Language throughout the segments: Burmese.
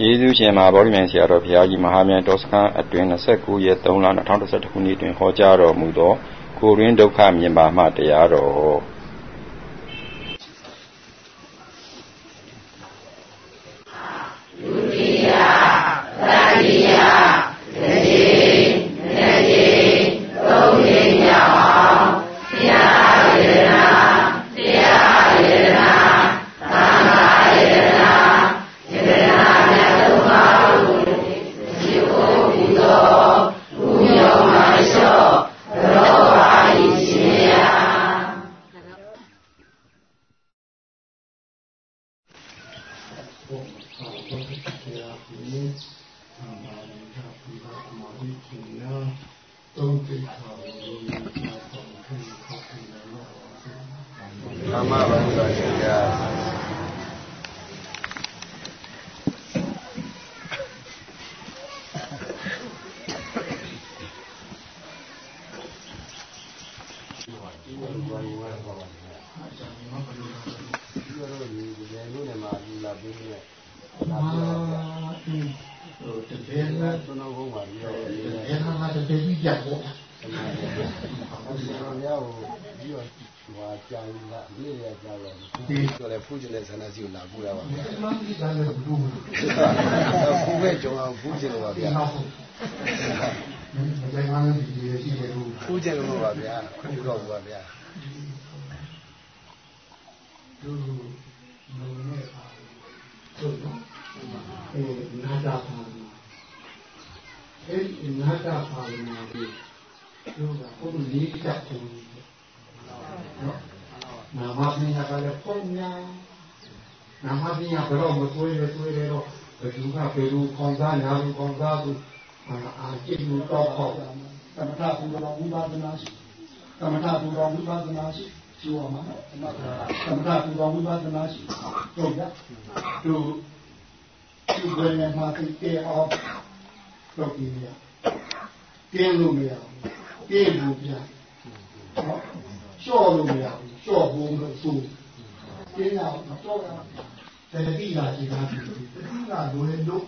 ကျေးဇူးရှင်မဟာဗောဓိမံဆရာတော်ဘုရားကြီးမဟာမြတ်တော်စခန်းအတွင်29ရက်3လ2021ခုနှစ်တွင်ဟောကြားတော်မူသောကိုရင်းဒုက္ခမြင်ပါမှတရားတော် နာမပညာဘယ်တော့မတွေးရတွေးရတော့ဘယ်သူကဘယ်လိုကောင်းစားညာဘူးကောင်းစားဘူးအာကျင့်လို့တော့ပေါ့သမထပူတော်ဝိပဿနာရှိသမထပူတော်ဝိပဿနာရှိကျော်မှာသမထပူတော်ဝိပဿနာရှိတို့ကတို့ဒီဘယ်နဲ့မှသိတဲ့အောင်လုပ်ပြီးရတင်းလို့မရဘူးတင်းလို့ပြနော်လျှော့လို့မရဘူးလျှော့ဖို့လို့ဆို ကျေးဇူးတော်တာတတိယရှိတာတတိယလိုလေလို့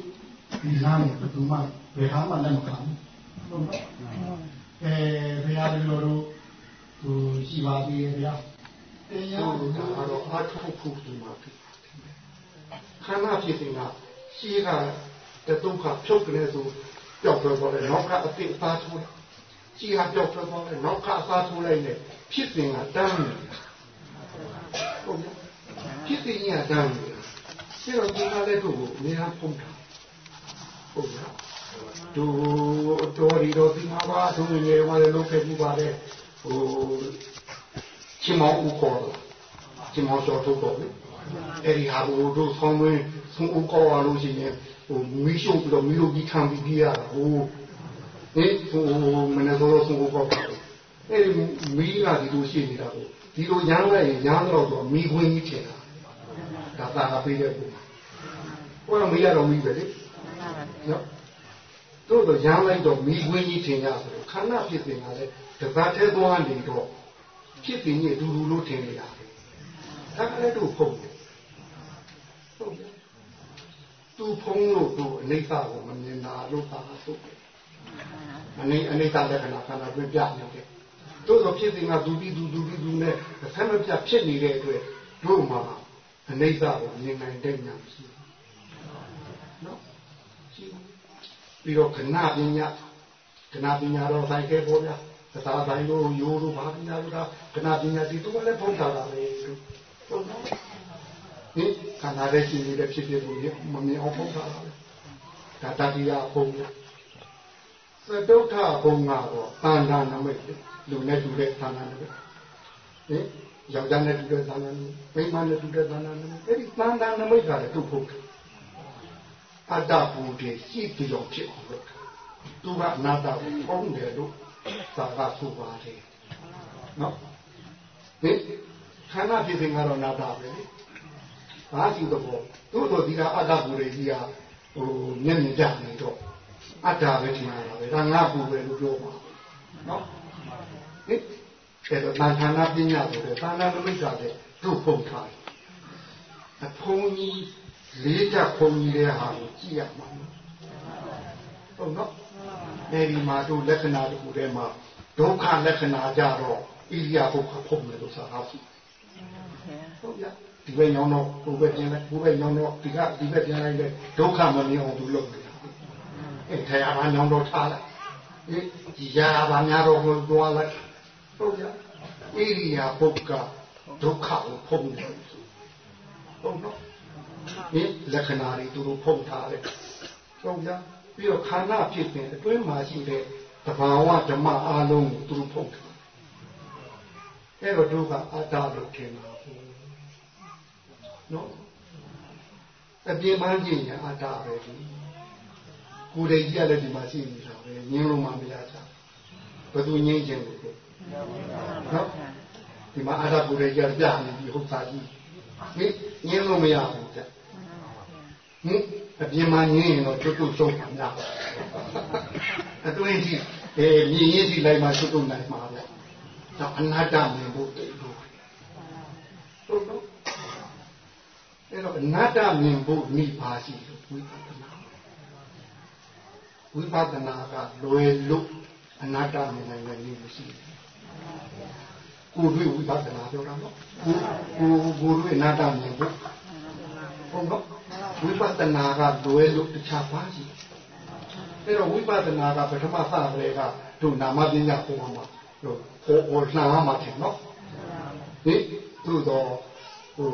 ဒီလားနဲ့ဘယ်သူမှဘယ်ဟာမှလက်မခံဘူးအဲဘုရားတို့တို့ဟိုရှိပါသေးရဲ့ဗျာတရားကိုတော့အားထုတ်ဖို့ဒီမှာဖြစ်ခန္ဓာဖြစ်နေတာရှိကတဲ့ဒုက္ခဖြုတ်ကလေးဆိုပျောက်သွားတယ်နောက်ကအတိအသားထိုးတယ်ကြည်ဟာပျောက်သွားတယ်နောက်ကအသားထိုးလိုက်တယ်ဖြစ်စဉ်ကတမ်းနေတယ်ဟုတ်ကဲ့ ဖြစ်သိညာတန်းနေတာစေတော့ဒီကလည်းတို့ကိုအများဖုံးတာဟုတ်လားတို့တော်ရီတော်ဒီမှာပါသူငယ်ဝါလည်းလုပ်ခဲ့ပြီးပါလေဟိုချင်းမောဥကောချင်းမောတော်ထုတ်တော့လေအဲ့ဒီဟာကိုတို့ဆောင်းမင်းဆုံးဥကောရလို့ရှိရင်ဟိုမီးရှို့ပြီးတော့မီးလို့ပြီးခံပြီးပြရတာဟိုဟဲ့ဟိုမနေ့ကတော့ဆုံးဥကောပါအဲ့ဒီမီးလာဒီလိုရှိနေတာကိုဒီလိုညားလိုက်ရင်ညားတော့တော့မီးခွင်းကြီးထင်တာ ဒါသာငါပေးတဲ့ပုဂ္ဂိုလ်။ကိုယ်တော့မေးရတော့မီးပဲလေ။နော်။တို့တော့ရမ်းလိုက်တော့မီးခွင်းကြီးထင်ရဆိုခန္ဓာဖြစ်တင်တာလေတပတ်သေးသွားနေတော့ဖြစ်တင်ကြီးအတူတူလို့ထင်နေတာ။ဒါကလည်းတို့ဖုံးတယ်။ဟုတ်တယ်။သူဖုံးလို့သူအနိစ္စကိုမမြင်တာလို့သာဆိုတယ်။အနိအနိစ္စလက္ခဏာခန္ဓာတွင်ပြနေတယ်။တို့တော့ဖြစ်တင်ကဒူပြီးဒူဒူပြီးဒူနဲ့အဆမ်းမပြဖြစ်နေတဲ့အတွက်တို့မှာ အနိစ္စကိုမြင်နိုင်တဲ့ညာရှိတယ်။နော်ရှိပြီးတော့ခဏပညာခဏပညာတော့ဆိုင်ခဲ့ပေါ်ဗျာ။သာသာတိုင်းတို့ရိုးတို့ဘာပညာတို့ကခဏပညာစီသူကလည်းဖုံးတာပါလေသူ။ဟုတ်နော်။ဒီခန္ဓာရဲ့ရှင်ကြီးလည်းဖြစ်ဖြစ်ဘူးမမြင်အောင်ဖုံးတာပါလေ။ဒါတတိယဖုံးတယ်။သဒုဋ္ဌဘုံကတော့တဏ္ဍာနမိတ်လူနဲ့တူတဲ့ဌာနနဲ့ပဲ။ဟင် ယောက်ျားနဲ့တူတဲ့သာနာမျိုးမိန်းမနဲ့တူတဲ့သာနာမျိုးအဲ့ဒီသန္တာနမိတ်ကလည်းသူ့ဖို့အတ္တပူတယ်ရှိပြီးတော့ဖြစ်အောင်လုပ်တာသူကအနာတ္တကိုဖုံးတယ်လို့သာကဆိုပါတယ်နော်ဒီခန္ဓာဖြစ်စဉ်ကတော့နာတာပဲလေဘာကြည့်တော့တို့တို့ဒီကအတ္တပူတယ်ကြီးကဟိုညံ့ညံ့ကြနေတော့အတ္တပဲထင်ရတာပဲဒါငါပူပဲလို့ပြောပါနော်ဟင် အဲတော့သံဃာနာပညာဆိုတဲ့သာနာပရိစ္ဆာတဲ့တို့ဖုံထားတယ်အဖုံကြီးလေးချက်ဖုံကြီးတဲ့ဟာကိုကြည့်ရမှာဟုတ်နော်အဲဒီမှာတို့လက္ခဏာတူထဲမှာဒုက္ခလက္ခဏာကြတော့ဣရိယာပုခဖုံတယ်လို့ဆိုတာဟုတ်ဟုတ်ရဒီဘက်ညောင်းတော့ဘုဘက်ကျင်လိုက်ဘုဘက်ညောင်းတော့ဒီကဒီဘက်ကျင်လိုက်တဲ့ဒုက္ခမမြင်အောင်သူလုပ်နေတာအဲထရာဘာညောင်းတော့ထားလိုက်ဒီရာဘာများတော့ကိုသွားလိုက် ဟုတ်ဗျာဣရိယာပုကဒုက္ခကိုဖုံးတယ်ဟုတ်နော်ဒီလက္ခဏာတွေသူတို့ဖုံးထားတယ်ဟုတ်ဗျာပြီးတော့ခန္ဓာဖြစ်တဲ့အတွင်းမှာရှိတဲ့တဘာဝဓမ္မအလုံးကိုသူတို့ဖုံးထားအဲ့တော့တို့ကအတ္တလို့ထင်တာဘူးနော်အပြင်မှန်းကြည့်ရင်အတ္တပဲဒီကိုယ်တည်းကြည့်ရတဲ့ဒီမှာရှိနေတာပဲငင်းလို့မှမရချာ ဘယ်သူငင်းခြင်းလို့နော်ဒီမှာအတ္တကိုယ်တည်းကြပြနေပြီဟုတ်သားကြီးဟင်ငင်းလို့မရဘူးကြဟင်အပြင်မှာငင်းရင်တော့ကျွတ်ကျွတ်ဆုံးပါများအတွင်းကြီးအဲမြင်ရင်ကြည့်လိုက်မှကျွတ်ကျွတ်နိုင်မှာပဲတော့အနာတ္တမြင်ဖို့တိတ်လို့ဟုတ်တော့အဲ့တော့အနာတ္တမြင်ဖို့နိဗ္ဗာန်ရှိလို့ဝိပဿနာဝိပဿနာကလွယ်လို့ အနာတ္တမြင်နိုင်တဲ့နည်းမရှိဘူးကိုယ်တွေ့ဝိပဿနာပြောတာနော်ကိုကိုကိုတွေ့အနာတ္တမြင်ဖို့ဟုတ်နော်ဝိပဿနာကလွယ်လို့တခြားပါရှိအဲ့တော့ဝိပဿနာကပထမစရဲကတို့နာမပညာပေါ်မှာလို့ဟောဟောလှမ်းမှာတယ်နော်ဟင်သူတော့ဟို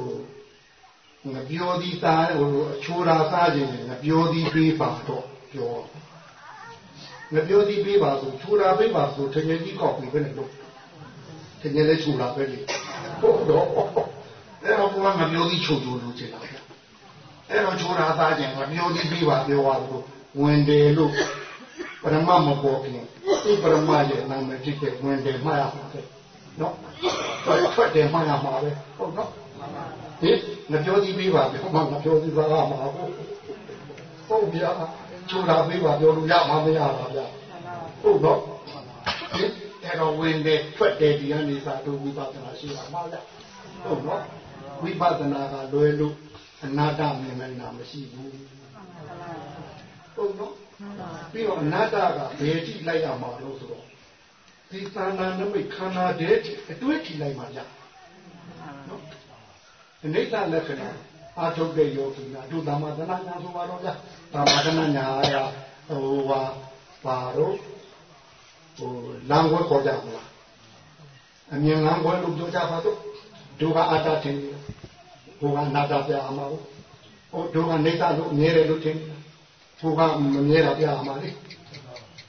ငပြောသည်သားဟိုအချိုးရာစားခြင်းငပြောသည်ပေးပါတော့ပြော ငပြောသည်ပေးပါဆိုချိုးရာပေးပါဆိုတကယ်ကြီးကောက်ပြီးပဲလို့တကယ်လည်းချိုးရာပဲလေဟုတ်တော့အဲ့တော့ဘုရားငပြောသည်ချိုးချိုးလို့ချင်တာအဲ့တော့ချိုးရာစားခြင်းငပြောသည်ပေးပါပြောပါလို့ဝင်တယ်လို့ပရမမပေါ်ခင်ဒီပရမရဲ့နာမည်ဖြစ်တဲ့ဝင်တယ်မှားရမှာပဲနော်ထွက်တယ်မှားရမှာပဲဟုတ်နော်ဟင်ငပြောကြည့်ပေးပါပြောမှငပြောကြည့်ပါမှာဟုတ်ဟုတ်ဗျာ ချိုးတာပေးပါပြောလို့ရမှာမရပါဗျာဟုတ်တော့ဟင်အဲ့တော့ဝင်တယ်ထွက်တယ်ဒီကနေစာတို့ဝိပဿနာရှိတာမှာဗျာဟုတ်နော်ဝိပဿနာကလွယ်လို့အနာတ္တမြင်နိုင်တာမရှိဘူးဟုတ်နော်ပြီးတော့အနတ္တကဘယ်ကြည့်လိုက်ရမှာလို့ဆိုတော့ဒီသာနာနမိတ်ခန္ဓာတဲ့အတွေ့ကြည့်လိုက်မှရနော်အနိစ္စလက္ခဏာ အာထုတ်တဲ့ယောဂီနာတို့ဓမ္မသနာညာဆိုပါတော့ဗျာဓမ္မသနာညာရဟိုဟာပါတော့ဟိုလမ်းခွဲခေါ်ကြမလားအမြင်လမ်းခွဲလို့ပြောကြပါတော့တို့ကအတ္တထင်တယ်ဘုရားနာတာပြအမှာဟိုတို့ကနေတလို့အမြဲတယ်လို့ထင်တယ်ဘုရားမမြဲတာပြအမှာလေ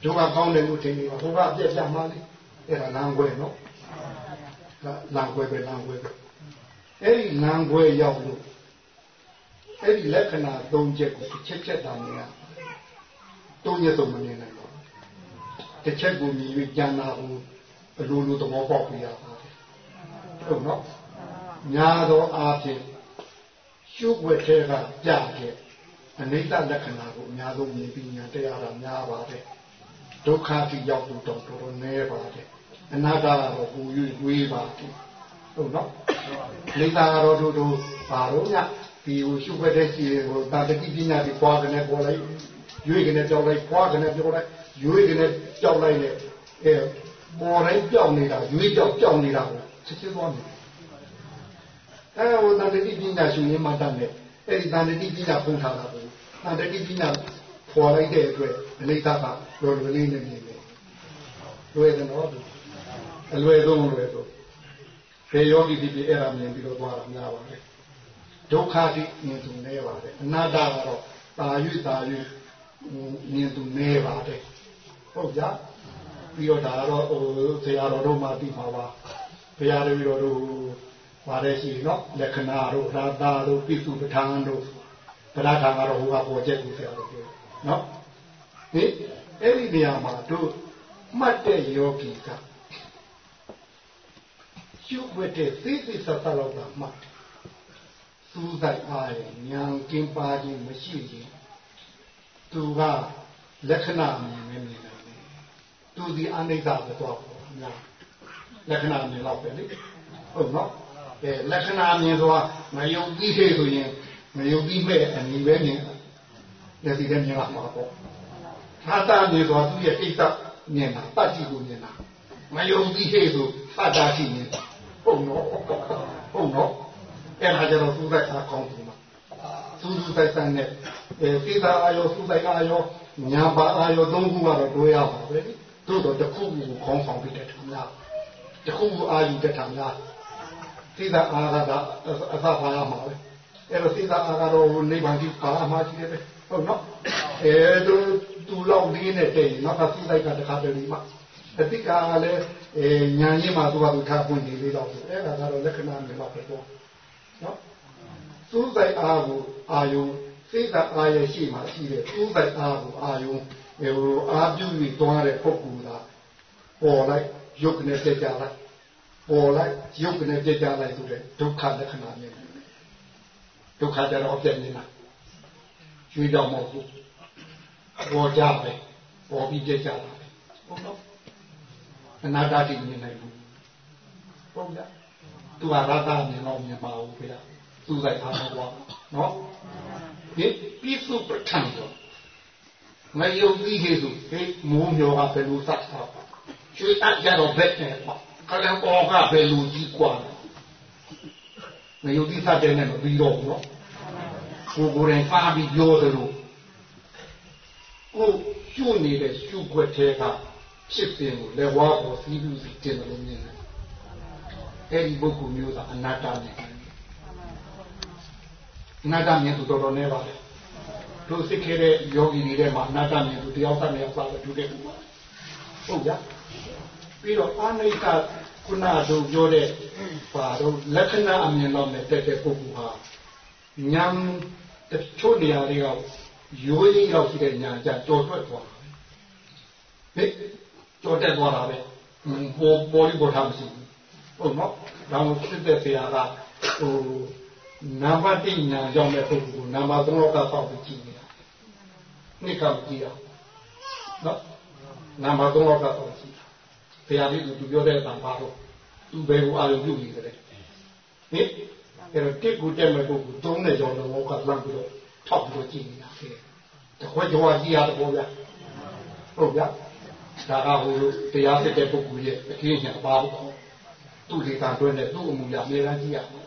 တို့ကကောင်းတယ်လို့ထင်နေတာဘုရားပြက်ပြမှာလေအဲ့ဒါလမ်းခွဲနော်လမ်းခွဲပဲလမ်းခွဲပဲအဲ့ဒီလမ်းခွဲရောက်လို့ အဲ့ဒီလက္ခဏာ၃ချက်ကိုတစ်ချက်ချက်တာမြင်ရသုံးရက်သုံးမမြင်နိုင်တော့တစ်ချက်ကိုမြင်၍ကြံတာကိုဘလိုလိုသဘောပေါက်ပြရပါတယ်ဟုတ်နော်ညာသောအားဖြင့်ရှုပ်ွက်တဲ့ကကြတဲ့အနိစ္စလက္ခဏာကိုအများဆုံးမြင်ပြီးညာတရားတာများပါတယ်ဒုက္ခတိရောက်လို့တော့တော်တော်နည်းပါတယ်အနာတ္တကတော့ကိုရွေးဝေးပါတယ်ဟုတ်နော်လိတာကတော့တို့တို့ပါတော့ည ဒီဟိုရှုပ်ွက်တဲ့စီဟိုတာတတိပညာတွေပွားကနေပေါ်လိုက်ရွေးကနေကြောက်လိုက်ပွားကနေပြောလိုက်ရွေးကနေကြောက်လိုက်နဲ့အဲပေါ်တိုင်းကြောက်နေတာရွေးကြောက်ကြောက်နေတာကိုစစ်စစ်သွားနေအဲဟိုတာတတိပညာရှင်ရင်းမှတတ်တယ်အဲ့ဒီတာတတိပညာပုံထားတာကိုတာတတိပညာပေါ်လိုက်တဲ့အတွက်အနိစ္စကလောလောလေးနေနေတယ်လွယ်တယ်နော်အလွယ်ဆုံးလွယ်ဆုံးဖေယောဂီဒီအဲ့ဒါမြင်ပြီးတော့သွားတာများပါလေ ဒုက္ခတိမြင်သူနေပါတယ်အနာတ္တကတော့တာ၍တာ၍မြင်သူနေပါတယ်ဟုတ်ကြပြီးတော့ဒါကတော့ဟိုဆရာတော်တို့မှသိမှာပါဘုရားတပည့်တော်တို့ပါတယ်ရှိနော်လက္ခဏာတို့ရာတာတို့ပိစုပဋ္ဌာန်တို့ဗလာထာကတော့ဟိုကပေါ်ချက်ကိုဆရာတော်ပြောနော်ဟင်အဲ့ဒီနေရာမှာတို့မှတ်တဲ့ယောဂီကရှုွက်တဲ့သိသိသတ်သတ်လောက်တာမှတ် စူးစိုက်အားရဉာဏ်ကင်းပါခြင်းမရှိရင်သူကလက္ခဏာမြင်နေနေတယ်သူဒီအနိစ္စပဲတော့ပေါ့များလက္ခဏာမြင်တော့ပဲလေဟုတ်နော်အဲလက္ခဏာမြင်ဆိုတာမယုံကြည်သေးဆိုရင်မယုံပြီးမဲ့အနေပဲမြင်လက်စီလည်းမြင်လာမှာပေါ့ဟာတာနေတော့သူ့ရဲ့အိတ်သက်မြင်တာတတ်ကြည့်လို့မြင်တာမယုံပြီးဟဲ့ဆိုဟာတာရှိမြင်ဟုတ်တော့ဟုတ်တော့ အဲ့ဒါကြတော့သူ့တဲ့အခါကောင်းတယ်မှာသူ့သူ့တဲ့တဲ့နဲ့အဲသိတာအာယောသူ့တဲ့အာယောညာပါအာယောသုံးခုကတော့တွေ့ရပါပဲတို့တော့တစ်ခုခုကိုခေါင်းဆောင်ပြီးတဲ့ထမ်းလားတစ်ခုခုအာယူတဲ့ထမ်းလားသိတာအာရတာအသာပါရမှာပဲအဲ့တော့သိတာအာကတော့နိဗ္ဗာန်ကြီးပါအမှားကြီးတယ်ပဲဟုတ်နော်အဲတို့သူလောက်လေးနဲ့တည်းနောက်ကသိလိုက်ကတခါတည်းမှာအတိကလည်းအဲညာရင်မှာသူကသူထားပွင့်နေလေးတော့ဆိုအဲ့ဒါကတော့လက္ခဏာမျိုးပါပဲပေါ့ နော်သူ့တိုင်အားကိုအာယုစိတ်သာအာရရှိမှရှိတယ်သူ့တိုင်အားကိုအာယုဟိုအာပြုပြီးတွားတဲ့ပုဂ္ဂိုလ်ကပေါ်လိုက်ရုပ်နဲ့ပြကြလိုက်ပေါ်လိုက်ရုပ်နဲ့ပြကြလိုက်ဆိုတဲ့ဒုက္ခလက္ခဏာမျိုးဒုက္ခကြတော့ပြည့်နေတာရွှေကြောင့်မဟုတ်ဘူးပေါ်ကြပဲပေါ်ပြီးပြကြတာဟုတ်တော့အနာဂတ်မြင်နိုင်ဘူးဟုတ်လား သူကရတာမြင်တော့မြင်ပါဘူးဖေသူ့ဆိုင်အားတော့နော်ဒီပြစ္ဆုပဋ္ဌာန်တော့မယုံကြည်ခဲ့သူဟေးမိုးမျောကဘယ်လိုသတ်တာကျွေးအပ်ကြတော့ဘက်နဲ့ပေါ့ကလန်ပေါ်ကဘယ်လိုကြီးกว่าမယုံကြည်သတ်တဲ့နဲ့မပြီးတော့ဘူးနော်ကိုကိုယ်တိုင်ဖားပြီးပြောတယ်လို့ကိုကျွနေတဲ့ရှုွက်ထဲကဖြစ်ပင်ကိုလက်ဝါးပေါ်စီးပြီးတင်တယ်လို့မြင်တယ် အဲ့ဒီပုဂ္ဂိုလ်မျိုးကအနာတ္တနဲ့အနာတ္တမြင်သူတော်တော်နေပါလေတို့သိခဲ့တဲ့ယောဂီတွေထဲမှာအနာတ္တမြင်သူတယောက်တည်းယောက်သားပဲတူတဲ့ကူပါဟုတ်ကြပြီးတော့အာနိကခုနတို့ပြောတဲ့ပါတော့လက္ခဏာအမြင်တော့နဲ့တက်တဲ့ပုဂ္ဂိုလ်ဟာညံတချို့နေရာတွေကရိုးရင်းရောက်ရှိတဲ့ညာကြကြော်ထွက်သွားဟဲ့ကြော်တက်သွားတာပဲပေါ်ပေါ်လိပေါ်ထားမရှိဘူး ဟုတ်နော်ဒါမှဖြစ်တဲ့ဆရာကဟိုနံပါတ်1ညာကြောင့်တဲ့ပုဂ္ဂိုလ်နံပါတ်3လောက်ကစောက်ပြီးကြည့်နေတာနှစ်ကမကြည့်အောင်နော်နံပါတ်3လောက်ကစောက်ကြည့်ဆရာကြီးကသူပြောတဲ့အတန်ပါတော့သူဘယ်ကိုအာရုံပြုနေတယ်ဟင်အဲ့တော့တစ်ကိုတက်မဲ့ပုဂ္ဂိုလ်3နဲ့ကြောင့်လောကလမ်းပြီးတော့ထောက်ပြီးတော့ကြည့်နေတာဖြစ်တခွက်ကြောကြီးရတဲ့ဘောဗျာဟုတ်ဗျာဒါကဟိုတရားစစ်တဲ့ပုဂ္ဂိုလ်ရဲ့အကျဉ်းညာပါဘူး သူ့လေကံတွဲနဲ့သူ့အမှုရအမြဲတမ်းကြည့်ရမှာ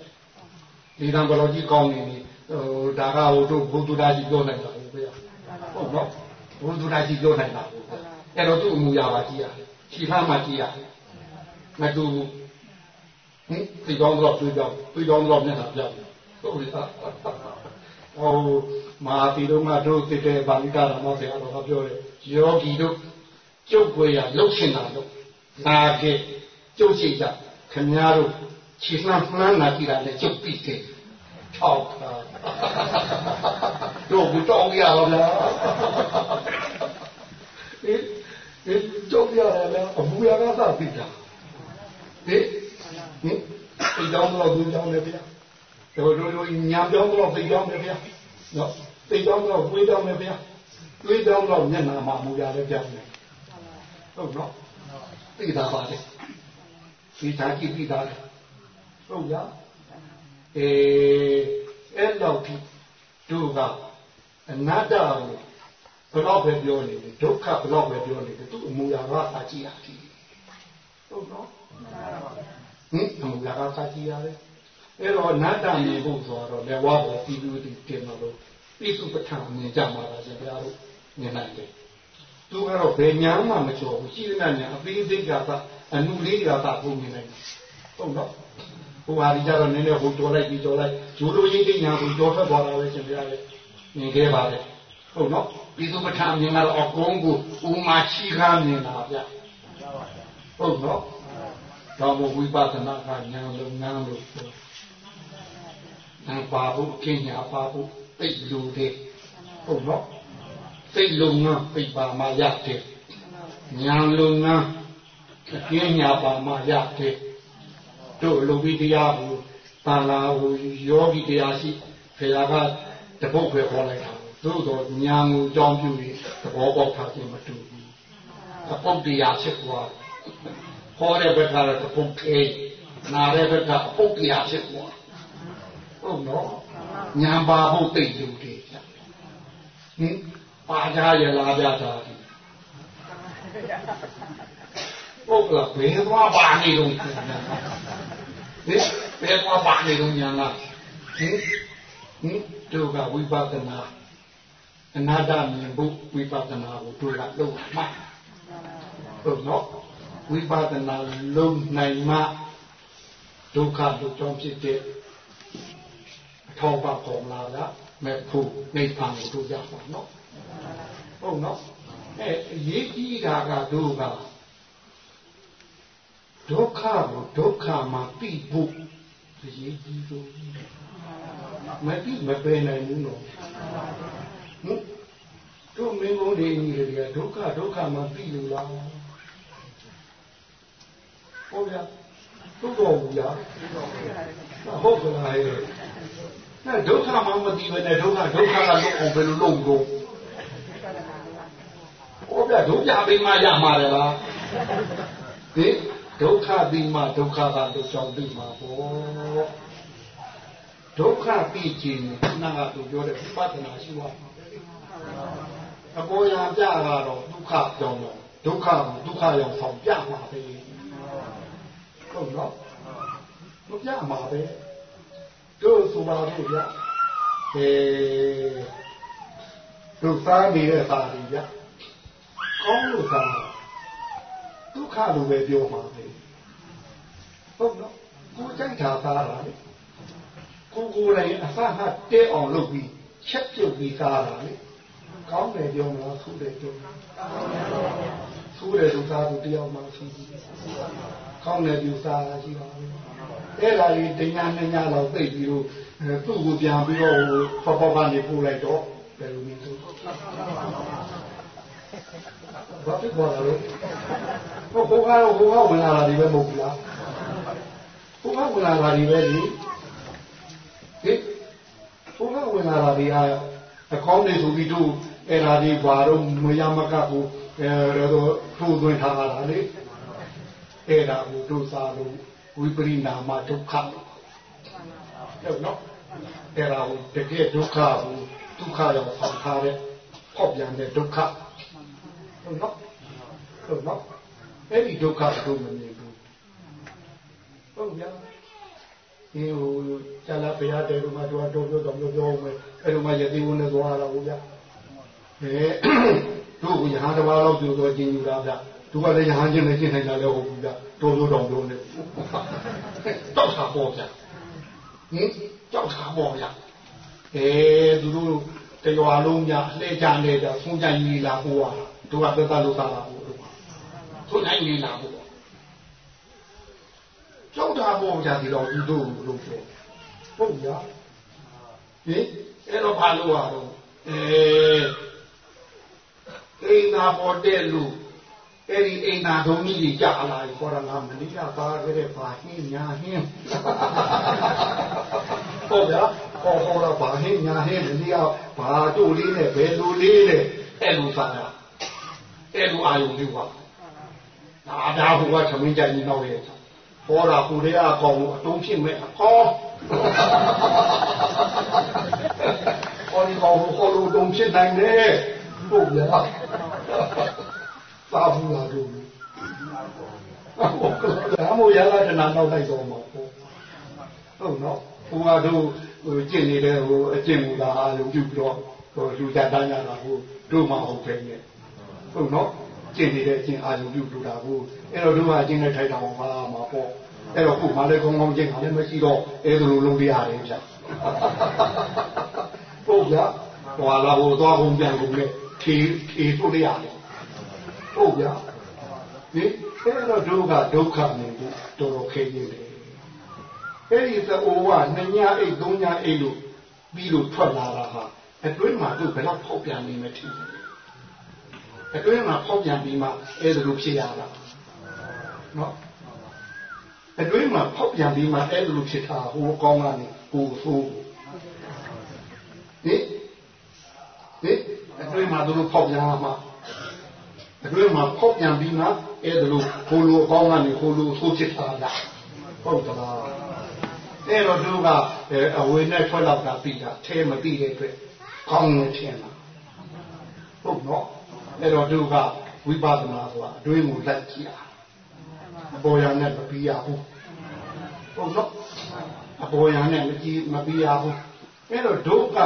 လေကံဘယ်လိုကြီးကောင်းနေနေဟိုဒါကဟိုတို့ဘုသူသားကြီးပြောနိုင်တာဟုတ်ဗျာဟုတ်နော်ဘုသူသားကြီးပြောနိုင်တာဟုတ်အဲ့တော့သူ့အမှုရပါကြည့်ရတယ်ခြေဖမ်းမှကြည့်ရတယ်မတူဟင်ဒီကောင်းတော့တွေးကြောင်းတွေးကြောင်းတော့မျက်နှာပြောက်ဟုတ်ပြီသားဟိုမာတီတို့ကတို့တည်တဲ့ဗာလိကာရမောဆရာတော်ကပြောတယ်ယောဂီတို့ကျုပ်ွယ်ရလှုပ်ရှင်တာလို့နာခဲ့ကျုပ်ရှိကြ ခင်များတို့ခြေနှမ်းနှမ်းနာကြည့်တာနဲ့ကျုပ်ပြီးတယ်ထောက်တာတို့ဘူးတော့ရတော့လားဒီဒီကျုပ်ရတာလည်းအမူအရာကသာပြီးတာဟင်ဟင်ဒီကြောင်းတော့ဒီကြောင်းလည်းဗျာတို့တို့တို့ညာကြောင်းတော့ဒီကြောင်းလည်းဗျာနော်ဒီကြောင်းတော့ဝေးကြောင်းလည်းဗျာတွေးကြောင်းတော့မျက်နှာမှာအမူအရာလည်းဗျာဟုတ်နော်သိတာပါလေဒီ ဓာတ်ကြည့်ပြီးသားလေဟုတ်ရအဲအဲ့တော့ဒီတို့ကအနတ္တကိုဘယ်တော့ပဲပြောနေတယ်ဒုက္ခဘယ်တော့ပဲပြောနေတယ်သူအမူအရာကစာကြည့်ရပြီဟုတ်နော်ဟင်အမူအရာကစာကြည့်ရတယ်အဲ့တော့နတ္တမြင်ဖို့ဆိုတော့လက်ဝါးပေါ်ပြီးပြီးတင်လို့ပြိစုပဋ္ဌာန်မြင်ကြမှာပါရှင်ဘုရားတို့မြင်နိုင်တယ်သူကတော့ဘယ်ညာမှမကြော်ဘူးရှိတဲ့ညာအသေးစိတ်ကသာ အနုလေးကသာပုံမြင်နိုင်တယ်ဟုတ်နော်ဟိုဟာဒီကြတော့နည်းနည်းဟိုကြော်လိုက်ပြီးကြော်လိုက်ဂျိုးလိုရင်းကိညာကိုကြော်ထွက်သွားတာပဲရှင်ဘုရားလေမြင်ခဲ့ပါလေဟုတ်နော်ပြီးသူပဋ္ဌာန်မြင်တော့အကုန်ကိုဥမာချီကားမြင်တာဗျဟုတ်နော်တော့ဝိပဿနာကညာလုံးညာလို့နာပါဖို့ကိညာပါဖို့သိလူတဲ့ဟုတ်နော်သိလုံငါပြပါမရတယ်ညာလုံငါအ ကျဉ်းညာပါမရတယ်တို့လူပြီးတရားကိုပါလာဟိုယောဂီတရားရှိဖေလာကတပုတ်ပဲခေါ်လိုက်တာသို့တော့ညာကိုကြောင်းပြူပြီးသဘောပေါက်တာချင်းမတူဘူးအပုတ်တရားဖြစ်သွားခေါ်တဲ့ဘက်ကတော့တပုတ်ခဲနာတဲ့ဘက်ကအပုတ်တရားဖြစ်သွားဟုတ်နော်ညာပါဖို့သိလူတွေဗျဟင်ပါကြရလားဗျာသာဒီ ဟုတ်ကဲ့ဘယ်သွားပါနေတော့ဟင်ဘယ်သွားပါနေတော့ညာလားဟင်ဟင်တို့ကဝိပဿနာအနာတမြင်ဖို့ဝိပဿနာကိုတို့ကလုပ်မှာဟုတ်နော်ဝိပဿနာလုံနိုင်မှဒုက္ခဒုက္ခဖြစ်တဲ့အထောက်ပံ့ပေါ်လာတာမဲ့ဖို့နိဗ္ဗာန်ကိုတို့ရပါနော်ဟုတ်နော်အဲအရေးကြီးတာကတို့က ဒုက္ခကိုဒုက္ခမှာသိဖို့အရေးကြီးဆုံးမသိမပယ်နိုင်ဘူးနော်ဟင်တို့မင်းကုန်းတွေကြီးတွေကဒုက္ခဒုက္ခမှာသိလို့လားဟုတ်ဗျာတို့တော်ဘူးဗျာဟုတ်ကလားရဲ့အဲဒုက္ခမှမသိဘဲနဲ့ဒုက္ခဒုက္ခကလွတ်အောင်ဘယ်လိုလုပ်လို့ဟောဗျာဒုက္ခပြီးမှရမှာလေလားဒီ ဒုက္ခပြီးမှဒုက္ခကဒုက္ခပြီးမှပေါ့ဒုက္ခပြီးခြင်းနာကသူပြောတဲ့ပဋ္ဌနာရှိပါအပေါ်ရပြကတော့ဒုက္ခကြောင့်ဒုက္ခကိုဒုက္ခရောက်ဆောင်ပြမှာပဲဟုတ်နော်မပြမှာပဲတို့ဆိုပါလို့ဗျအဲတို့စားနေတဲ့ပါရီဗျကောင်းလို့စား ဒုက္ခလိုပဲပြောမှာပဲဟုတ်နော်ကိုကြိုက်တာစားတာလေကိုကိုယ်တိုင်အဖတ်တဲအောင်လုပ်ပြီးချက်ပြုတ်ပြီးစားတာလေကောင်းတယ်ပြောမလားဆိုးတယ်ပြောဆိုးတယ်လို့စားသူတယောက်မှရှိဘူးကောင်းတယ်ပြောစားတာရှိပါဘူးအဲ့ဒါကြီးတညာနှစ်ညာလောက်သိပြီးတော့သူ့ကိုပြန်ပြီးတော့ဖော်ဖော်ကနေပို့လိုက်တော့ဘယ်လိုမျိုးဆိုဘာဖြစ်ပေါ်လာလဲ ဟိုဘုရားဘုရားဝင်လာတာဒီပဲမဟုတ်ဘူးလားဘုရားဝင်လာတာဒီပဲလေဟိဘုရားဝင်လာတာဒီအားအကောင်းနေဆိုပြီးတို့အဲ့ဒါဒီဘာတော့မရမကကိုအဲတော့ထိုးသွင်းထားတာလေအဲ့ဒါကိုတို့စားလို့ဝိပရိနာမဒုက္ခဟုတ်နော်အဲ့ဒါကိုတကယ်ဒုက္ခကိုဒုက္ခရောက်ဆောင်ထားတဲ့ဖောက်ပြန်တဲ့ဒုက္ခဟုတ်နော်ဟုတ်နော် အဲ့ဒီဒုက္ခကိုမမြင်ဘူးဟုတ်ဗျာဒီဟိုကျလာဘုရားတဲ့ကမှတော့တော့ပြောတော့ပြောပြောမယ်အဲ့လိုမှယတိဝနဲ့သွားတာဟုတ်ဗျာအဲတို့ကရဟန်းတစ်ပါးလောက်ပြောတော့ကျင်ယူတာဗျသူကလည်းရဟန်းချင်းနဲ့ရှင်းနိုင်တာလည်းဟုတ်ဘူးဗျတော်တော်တော်တော်နဲ့တောက်တာပေါ့ဗျဟင်ကြောက်တာပေါ့ဗျအဲသူတို့တရွာလုံးများလှည့်ကြနေကြဆုံးကြကြီးလာပို့ရတို့ကသက်သာလို့သာလာပို့ တို့ဆုံးကြကြီးလာပို့ကြောက်တာပေါ့ဗျဒီတော့သူတို့လို့ပြောဟုတ်ဗျဟင်အဲ့တော့ဘာလို့ရတော့အဲအိမ်သာပေါ်တဲ့လူအဲ့ဒီအိမ်သာဒုံကြီးကြီးကြာလာပြီခေါ်ရလားမလေးကပါခဲ့တဲ့ဘာဟင်းညာဟင်းဟုတ်ဗျာခေါ်ခေါ်တော့ဘာဟင်းညာဟင်းမလေးကဘာတို့လေးနဲ့ဘယ်လိုလေးနဲ့အဲ့လိုသာတာအဲ့လိုအာယုံလေးပါ ဒါဒါဟိုကသမင်းကြိုင်ကြီးနောက်ရဲ့ဟောတာကိုလေးအကောင်အတုံးဖြစ်မဲ့အကောင်ဟောဒီကောင်ဟောလို့တုံးဖြစ်နိုင်တယ်ဟုတ်ဗျာသာဘူးလားတို့ဒါမို့ရလာတနာနောက်လိုက်တော့မှာပေါ့ဟုတ်နော်ဟိုကတို့ဟိုကျင့်နေတဲ့ဟိုအကျင့်မူတာအားလုံးပြုပြီးတော့ဟိုလူကြတန်းရတာဟိုတို့မှဟုတ်ပဲနဲ့ဟုတ်နော် ကျင့်နေတဲ့အကျင့်အားလုံးပြုလို့တာကိုအဲ့တော့တို့ကအကျင့်နဲ့ထိုက်တာပါမှာပေါ့အဲ့တော့ခုမှလည်းကောင်းကောင်းကျင့်တာလည်းမရှိတော့အဲ့လိုလုံးပြရတယ်ဗျာဟုတ်ဗျာဟိုလာဟိုသွားကုန်ပြန်ကုန်လေဖြေဖြေထုတ်လိုက်ရတယ်ဟုတ်ဗျာဒီအဲ့တော့ဒုက္ခဒုက္ခနေဖို့တော်တော်ခဲနေတယ်အဲ့ဒီသအိုးကနှစ်ညအိတ်သုံးညအိတ်လို့ပြီးလို့ထွက်လာတာဟာအတွင်းမှာတို့ဘယ်တော့ဖောက်ပြန်နေမထင်ဘူး အတွင်းမှာဖောက်ပြန်ပြီးမှအဲ့ဒါလိုဖြစ်ရတာနော်အတွင်းမှာဖောက်ပြန်ပြီးမှအဲ့ဒါလိုဖြစ်တာဟိုကောင်းကနေဟိုဆိုးဟိဟိအတွင်းမှာတို့ဖောက်ပြန်မှာအတွင်းမှာဖောက်ပြန်ပြီးမှအဲ့ဒါလိုဟိုလိုကောင်းကနေဟိုလိုဆိုးဖြစ်တာလားဟုတ်သလားအဲ့တော့သူကအဝေနဲ့ထွက်လောက်တာပြီးတာထဲမပြီးတဲ့အတွက်ကောင်းနေထင်တာဟုတ်နော် အဲ့တော့သူကဝိပဿနာဆိုတာအတွေးကိုလက်ကြည့်တာအပေါ်ရနဲ့မပြီးရဘူးဟုတ်နော်အပေါ်ရနဲ့မကြည့်မပြီးရဘူးအဲ့တော့ဒုက္ခ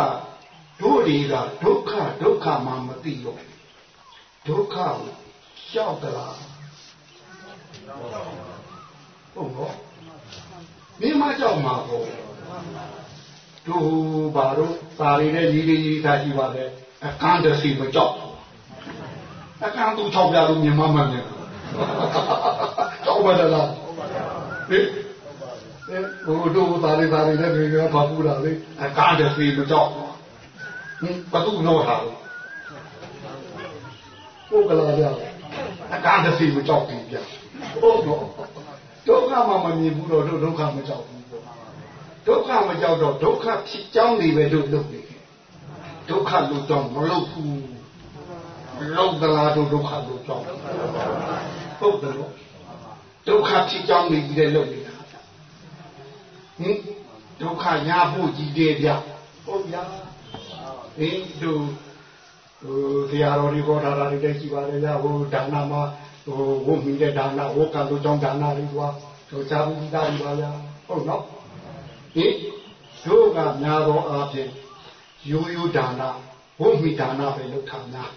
ဒုတွေကဒုက္ခဒုက္ခမှမသိတော့ဒုက္ခကိုရှောက်ကြလားဟုတ်နော်မိမကြောက်မှာပေါ့တို့ဘာတို့စာရီနဲ့ရေးရေးရေးထားကြည့်ပါလေအခန်းတစီမကြောက် အခန်းသူ၆ပြလို့မြင်မှမှန်တယ်ကြောက်ပါလားဟင်ဟိုတို့သားလေးသားလေးနဲ့တွေကဘာပူလာလေအကားတစီမကြောက်ဟင်ဘသူလို့ဟာပုတ်ကလာကြအကားတစီမကြောက်ဘူးဗျဟုတ်တော့ဒုက္ခမှမမြင်ဘူးတော့ဒုက္ခမကြောက်ဘူးဒုက္ခမကြောက်တော့ဒုက္ခဖြစ်ကြောင်းတွေပဲတို့လုပ်နေဒုက္ခလို့တော့မလုပ်ဘူး လောက်သလားတို့ဒုက္ခလို့ကြောက်ဟုတ်တယ်လို့ဒုက္ခဖြစ်ကြောင်းတွေကြီးတဲ့လုပ်နေတာဟင်ဒုက္ခညာဖို့ကြီးတယ်ဗျဟုတ်ဗျာဟင်တို့ဟိုတရားတော်ဒီခေါ်ထားတာတွေတည်းရှိပါလေဗျာဟိုဒါနမှာဟိုဝုတ်မိတဲ့ဒါနဝကံတို့ကြောင့်ဒါနတွေကွာတို့ချာဘူးသားတွေပါဗျာဟုတ်နော်ဟင်တို့ကများသောအားဖြင့်ရိုးရိုးဒါနဝုတ်မိဒါနပဲလုပ်ထားများ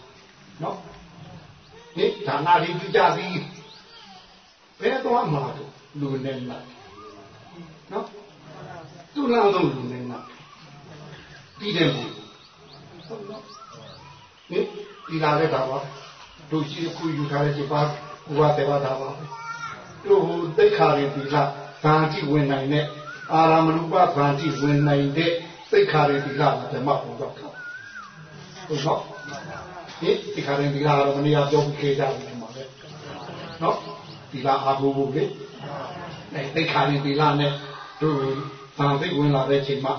နော်ဟင်ဒါနတွေကြကြသည်ဘယ်တော့မှလူနဲ့လားနော်သူ့လောက်ဆုံးလူနေမှာပြီးတယ်ဘူးဟုတ်နော်ဟင်ဒီလာတဲ့တာပါတို့ရှိခုယူထားတဲ့ဒီပါဘုရားတေဝတာပါတို့သိခါရင်ဒီလာဗာတိဝင်နိုင်တဲ့အာရမဏုပဗာတိဝင်နိုင်တဲ့သိခါရင်ဒီလာဓမ္မဘုရားဟုတ်နော် ဟင်ဒီခါရင်ဒီလာတော့မနေရပြောပြီးခေကြတယ်မှာပဲနော်ဒီလာအာဘူဘူးလေအဲသိခါရင်ဒီလာနဲ့တို့သံသိဝင်လာတဲ့ချိန်မှာ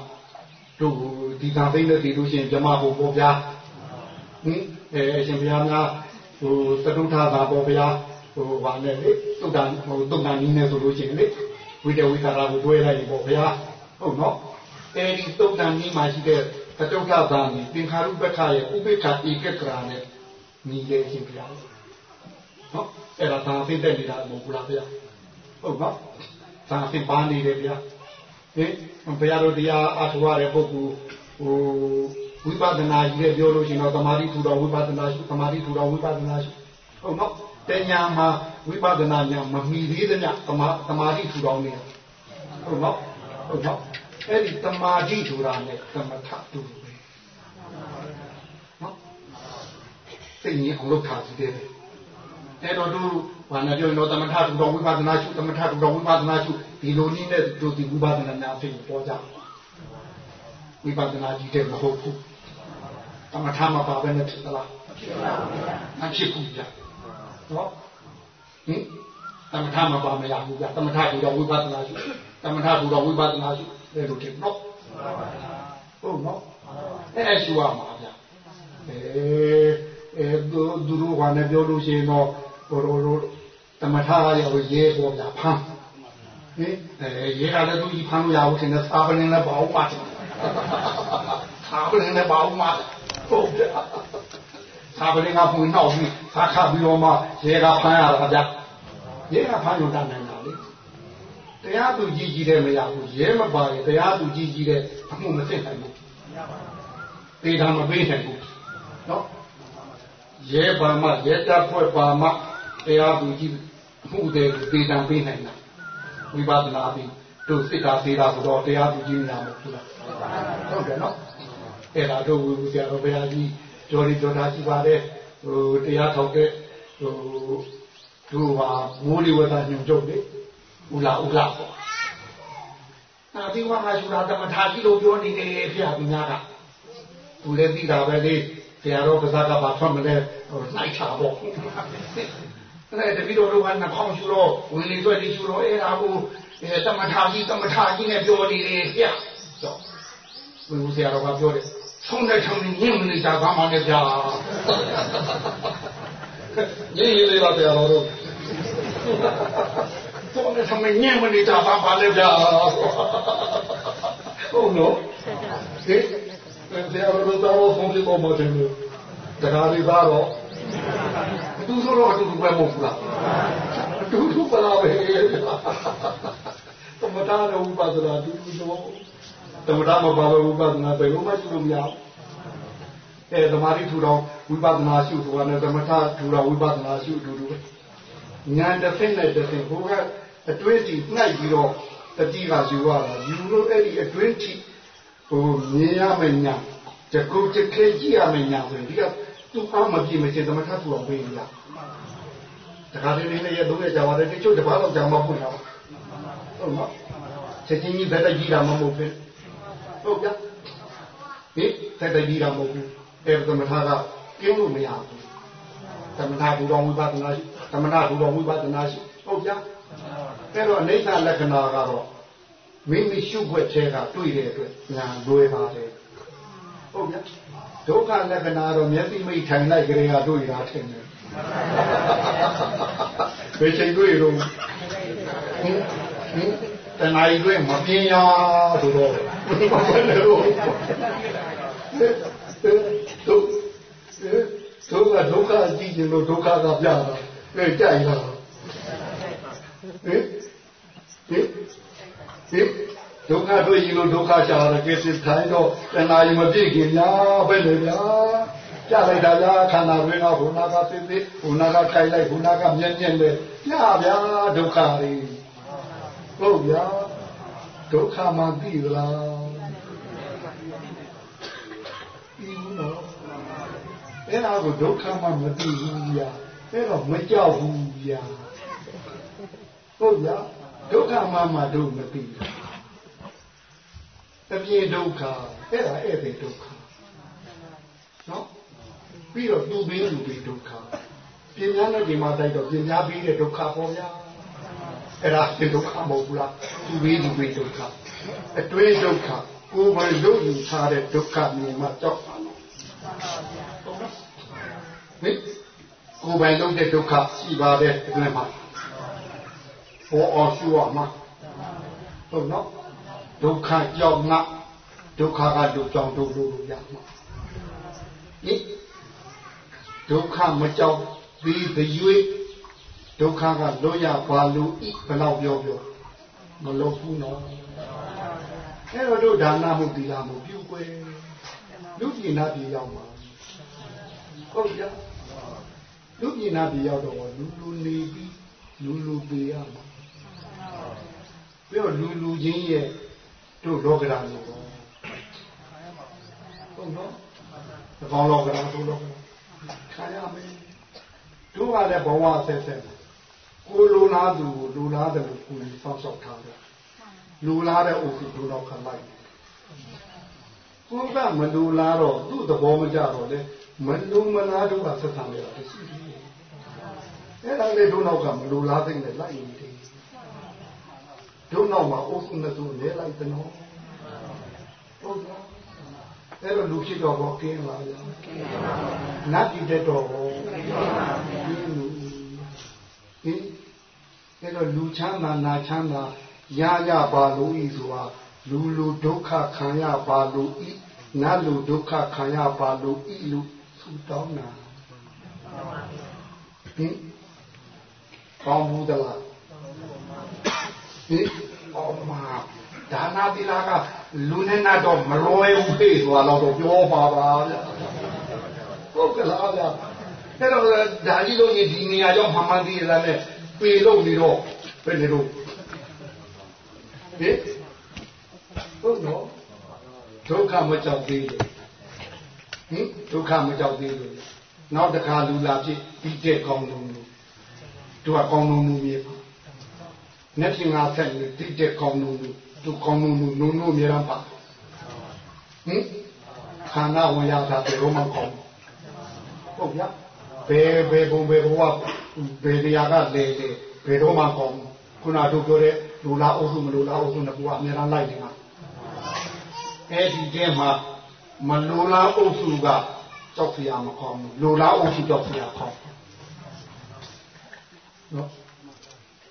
တို့ဒီသံသိနဲ့ဒီလို့ရှိရင်ဇမဘုပေါ်ပြားဟင်အဲအရှင်ဘုရားများဟိုသတုထသာပေါ်ဘုရားဟိုဗာနဲ့လေတုတ်တန်ဟိုတုတ်တန်ကြီးနဲ့ဆိုလို့ရှိရင်လေဝိတဝိသရာကိုတွဲလိုက်ပေါ့ဘုရားဟုတ်နော်အဲဒီတုတ်တန်ကြီးမှာရှိတဲ့ သတုထသာนี่သင်္ခါရုပ္ပခရဲ့ဥပိ္ပခဧကကရာနဲ့ညီလေရှင်ဘုရားနော်အဲ့ဒါသာသိတဲ့နေတာမဟုတ်ဘူးလားဘုရားဟုတ်နော်သာသိပါနေတယ်ဗျာဟင်ဘုရားတို့တရားအထောက်ရတဲ့ပုဂ္ဂိုလ်ဟိုဝိပဿနာကြီးတဲ့ပြောလို့ရှိရင်တော့သမာဓိထူတော်ဝိပဿနာရှိသမာဓိထူတော်ဝိပဿနာရှိဟုတ်နော်တညာမှာဝိပဿနာညာမမီသေးတဲ့ညသမာသမာဓိထူတော်နေဟုတ်နော်ဟုတ်နော် အဲ့ဒီသမာဓိထူတာနဲ့သမထတူပဲနော်သိရင်အောင်လုပ်ထားကြည့်တယ်အဲ့တော့တို့ဘာနဲ့ပြောရင်တော့သမထထူတော်ဝိပဿနာရှိသမထထူတော်ဝိပဿနာရှိဒီလိုနည်းနဲ့တို့ဒီဝိပဿနာများဖြစ်ပေါ်ကြဝိပဿနာကြီးတဲ့မဟုတ်ဘူးတမထမပါပဲနဲ့ဖြစ်သလားမဖြစ်ဘူးဗျာနော်ဟင်တမထမပါမရဘူးဗျာတမထဒီတော့ဝိပဿနာရှိတမထဒီတော့ဝိပဿနာရှိ တယ်လို့ထင်နော်ဟုတ်နော်အဲ့ရှိရမှာဗျာအဲအဲသူတို့ကလည်းပြောလို့ရှိရင်တော့ဟိုလိုတမထရရောရဲပေါ်ဗျာဖမ်းဟင်အဲရဲကလည်းသူကြီးဖမ်းလို့ရဘူးထင်တယ်စာပလင်းလည်းပေါ့ပါတယ်စာပလင်းလည်းပေါ့မှာဟုတ်တယ်စာပလင်းကပွင့်တော့ပြီးဖာခပြီးတော့မှရဲကဖမ်းရတာဗျရဲကဖမ်းလို့တတ်နိုင် တာလေတရားသူကြီးကြီးတဲ့မရဘူးရဲမပါရင်တရားသူကြီးကြီးတဲ့အမှုမသိနိုင်ဘူးတေတာမပေးနိုင်ဘူးနော်ရဲပါမှရဲတပ်ဖွဲ့ပါမှတရားသူကြီးမှုတဲ့တေတာပေးနိုင်တာဝိပဿနာပြီးတို့စိတ်ကာသေးတာဆိုတော့တရားသူကြီးများမဟုတ်ဘူးလားဟုတ်တယ်နော်အဲ့ဒါတို့ဝိဆရာတော်ဘုရားကြီးကြော်ရီကြော်ထားရှိပါတယ်ဟိုတရားထောက်တဲ့ဟိုတို့ဟာမိုးလေဝသညွန်ကြုတ်လေ ဥလာဥလာပေါ့အာဒီဝါမှာရှူတာတမထာကြီးလို့ပြောနေတယ်ဖျားသူများကသူလည်းသိတာပဲလေဆရာတော်ကစားကပါထွက်မလဲဟိုလိုက်ချပေါ့အဲ့တပီတော်တို့ကနှာခေါင်းရှူတော့ဝင်လေတွေ့လေရှူတော့အဲ့ဒါကိုအဲတမထာကြီးတမထာကြီးနဲ့ပြောနေတယ်ဖျားတော့ဘယ်လိုဆရာတော်ကပြောတယ်ဆုံးတဲ့ထုံညင်မနေတာဘာမှလည်းဗျာညင်ရည်လေးပါဆရာတော်တို့ တော့လည်းသမညံ့မနေတာပါပါလေဗျာဟုတ်နော်ဟင်ဆရာတို့တော့ဆုံးဖြတ်ပေါ်မှာတယ်တခါလေးသားတော့အတူဆိုတော့အတူတူပဲမဟုတ်ဘူးလားအတူတူပါလားပဲသမထနဲ့ဥပဒနာအတူတူတော့သမထမပါလို့ဥပဒနာဘယ်လိုမှရှိလို့မရဘူးအဲသမာဓိထူတော်ဝိပဿနာရှုဆိုတာနဲ့သမထထူတော်ဝိပဿနာရှုအတူတူပဲဉာဏ်တစ်ဆင့်နဲ့တစ်ဆင့်ဘုရား အတွင်းကြီးနှိုက်ပြီးတော့တတိကယူရတာယူလို့အဲ့ဒီအတွင်းကြီးဟိုမြင်ရမယ်ညာတကုတ်တခဲကြည့်ရမယ်ညာဆိုရင်ဒီကသူ့အားမပြည့်မချင်းသမထထူတော်ပေးရတာတခါတည်းလေးနဲ့ရသုံးရကြပါတယ်တချို့တပါးတော့ကြာမဟုတ်လားဟုတ်နော်ချက်ချင်းကြီးဗက်တကြီးတာမဟုတ်ဘူးဟုတ်ကြဟိဗက်တကြီးတာမဟုတ်ဘူးအဲသမထကကင်းလို့မရဘူးသမထဘူတော်ဝိပဿနာရှိသမထဘူတော်ဝိပဿနာရှိဟုတ်ကြ အဲ့တော့အိဋ္ဌလက္ခဏာကတော့မိမိရှုွက်သေးကတွေ့တဲ့အတွက်ညာလွယ်ပါတယ်ဟုတ်ကြဒုက္ခလက္ခဏာတော့မျက်စိမိတ်ထိုင်လိုက်ကြတဲ့ကတွေ့တာထင်တယ်ဘယ်ချိန်တွေ့တော့ဟင်ဟင်တဏှာကြီးတွေ့မပြင်းရဆိုတော့ဘယ်လိုဒုဒုက္ခဒုက္ခကြည့်ရင်လို့ဒုက္ခကပြတာအဲကြိုက်တာ ဟင်ဟင်ဟင်ဒုက္ခတွေ့ရင်လို့ဒုက္ခရှာတယ်ကိစ္စထိုင်တော့တဏှာကြီးမပြည့်ခင်များပဲလေဗျာကြလိုက်တာလားခန္ဓာတွင်းကဘုနာကသိသိဘုနာကကြိုက်လိုက်ဘုနာကမျက်မျက်လေပြဗျာဒုက္ခတွေဟုတ်ဗျာဒုက္ခမှသိသလားဒီနော်အဲ့ဒါကိုဒုက္ခမှမသိဘူးဗျာအဲ့တော့မကြောက်ဘူးဗျာ ဟုတ်ဗျာဒုက္ခမှမှတို့မသိဘူးအပြေဒုက္ခအဲ့ဒါအဲ့ဒီဒုက္ခနော်ပြီးတော့သူ့ဘေးလူဘေးဒုက္ခပြင်းများနဲ့ဒီမှာတိုက်တော့ပြင်းများပြီးတဲ့ဒုက္ခပေါ်ဗျာအဲ့ဒါဒီဒုက္ခမဟုတ်ဘူးလားသူ့ဘေးလူဘေးဒုက္ခအတွင်းဒုက္ခကိုယ်ပိုင်လို့ယူထားတဲ့ဒုက္ခမျိုးမှကြောက်ပါတော့ဟင်ကိုယ်ပိုင်လုပ်တဲ့ဒုက္ခရှိပါတယ်အတွင်းမှာ ပေါ်အောင်ရှုရမှာဟုတ်နော်ဒုက္ခကြောင့်ငါဒုက္ခကဒုကြောင့်ဒုလို့ရမှာဟင်ဒုက္ခမကြောက်ပြီးတရွေ့ဒုက္ခကလွတ်ရပါလို့ဤဘယ်တော့ပြောပြောမလုပ်ဘူးနော်အဲ့တော့တို့ဒါနမှုသီလမှုပြုွယ်လူပြည်နာပြည်ရောက်မှာဟုတ်ကြလူပြည်နာပြည်ရောက်တော့လူလူနေပြီးလူလူပေးရမှာ ပြီးတော့လူလူချင်းရဲ့တို့လောကဓာတ်လို့ပေါ့ဟုတ်နော်သဘောလောကဓာတ်တို့လောကဓာတ်ခံရမယ်တို့ကလည်းဘဝဆက်ဆက်ကိုလိုလားသူကိုလိုလားတယ်လို့ကိုယ်စောင့်ရှောက်ထားတယ်လူလားတဲ့အုပ်စုတို့တော့ခံလိုက်ကိုကမလူလားတော့သူ့သဘောမကြတော့လေမလူမလားတို့ကဆက်ဆံရတာရှိတယ်အဲ့ဒါလေတို့နောက်ကမလူလားသိနေလိုက်နေတယ် တို့နောက်မှာအုပ်စုနဲ့သူလဲလိုက်တယ်နော်ဟုတ်ကဲ့အဲ့တော့လူဖြစ်တော့ဘောကင်းလာရနတ်ပြည်တဲ့တော့ဘောကင်းပါဗျာဟင်အဲ့တော့လူချမ်းသာနာချမ်းသာရရပါလို့ဤဆိုတာလူလူဒုက္ခခံရပါလို့ဤနတ်လူဒုက္ခခံရပါလို့ဤလူသူတောင်းတာဟင်ကောင်းဘူးတလား ဟင်အော်မာဒါနာတိလာကလူနဲ့နတ်တော့မလွယ်ဘူးဖေးဆိုတာတော့ပြောပါပါဗျာဟုတ်ကလားဗျာအဲ့တော့ဒါကြီးလို့ဒီနေရာကြောင့်မှမှန်သေးတယ်လည်းပေလို့နေတော့ဘယ်နေလို့ဟင်ဟုတ်တော့ဒုက္ခမကြောက်သေးလို့ဟင်ဒုက္ခမကြောက်သေးလို့နောက်တစ်ခါလူလာဖြစ်ပြီးတဲ့ကောင်းလုံးလို့သူကကောင်းလုံးမျိုးမြေပါ မျက်ပြင်ငါဆက်နေတိတဲ့ကောင်းလုံးလို့သူကောင်းလုံးလို့နုံနုံမြေရပါဟင်ခန္ဓာဝင်ရတာဘယ်တော့မှကောင်းဟုတ်ဗျာဘယ်ဘယ်ဘုံဘယ်ဘဝဘယ်တရားကလေလေဘယ်တော့မှကောင်းခုနတို့ပြောတဲ့လူလားအုပ်စုမလူလားအုပ်စုနဲ့ကိုကအများအားလိုက်နေတာအဲ့ဒီကျင်းမှာမလူလားအုပ်စုကကြောက်ဖျားမကောင်းဘူးလူလားအုပ်စုကြောက်ဖျားကောင်းနော်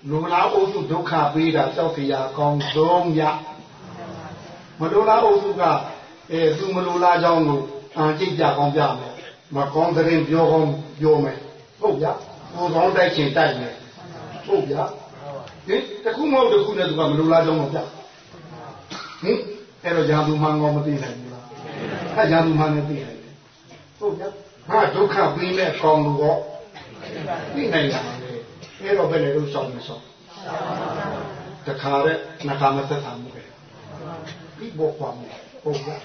လူလားအုပ်စုဒုက္ခပေးတာကြောက်တရားကောင်းဆုံးရမလူလားအုပ်စုကအဲသူမလူလားကြောင်းကိုအန်ကြည့်ကြကောင်းပြမယ်မကောင်းတဲ့ပြောကောင်းပြောမယ်ဟုတ်ဗျာကိုယ်ကောင်းတိုက်ချင်တိုက်မယ်ဟုတ်ဗျာဟင်တခုမဟုတ်တခုနဲ့သူကမလူလားကြောင်းမပြဟင်အဲ့တော့ယာသူမှန်ကောမသိနိုင်ဘူးလားအဲ့ယာသူမှန်နဲ့သိနိုင်တယ်ဟုတ်ဗျာဟာဒုက္ခပြီးမဲ့ကောင်းလို့တော့သိနိုင်တာလေ အဲ့တော့ဘယ်နဲ့လို့စောင့်မစောင့်တခါတဲ့နှခါမသက်သာမှုပဲပြီးဘောကွာမှုဟုတ်ဗျာ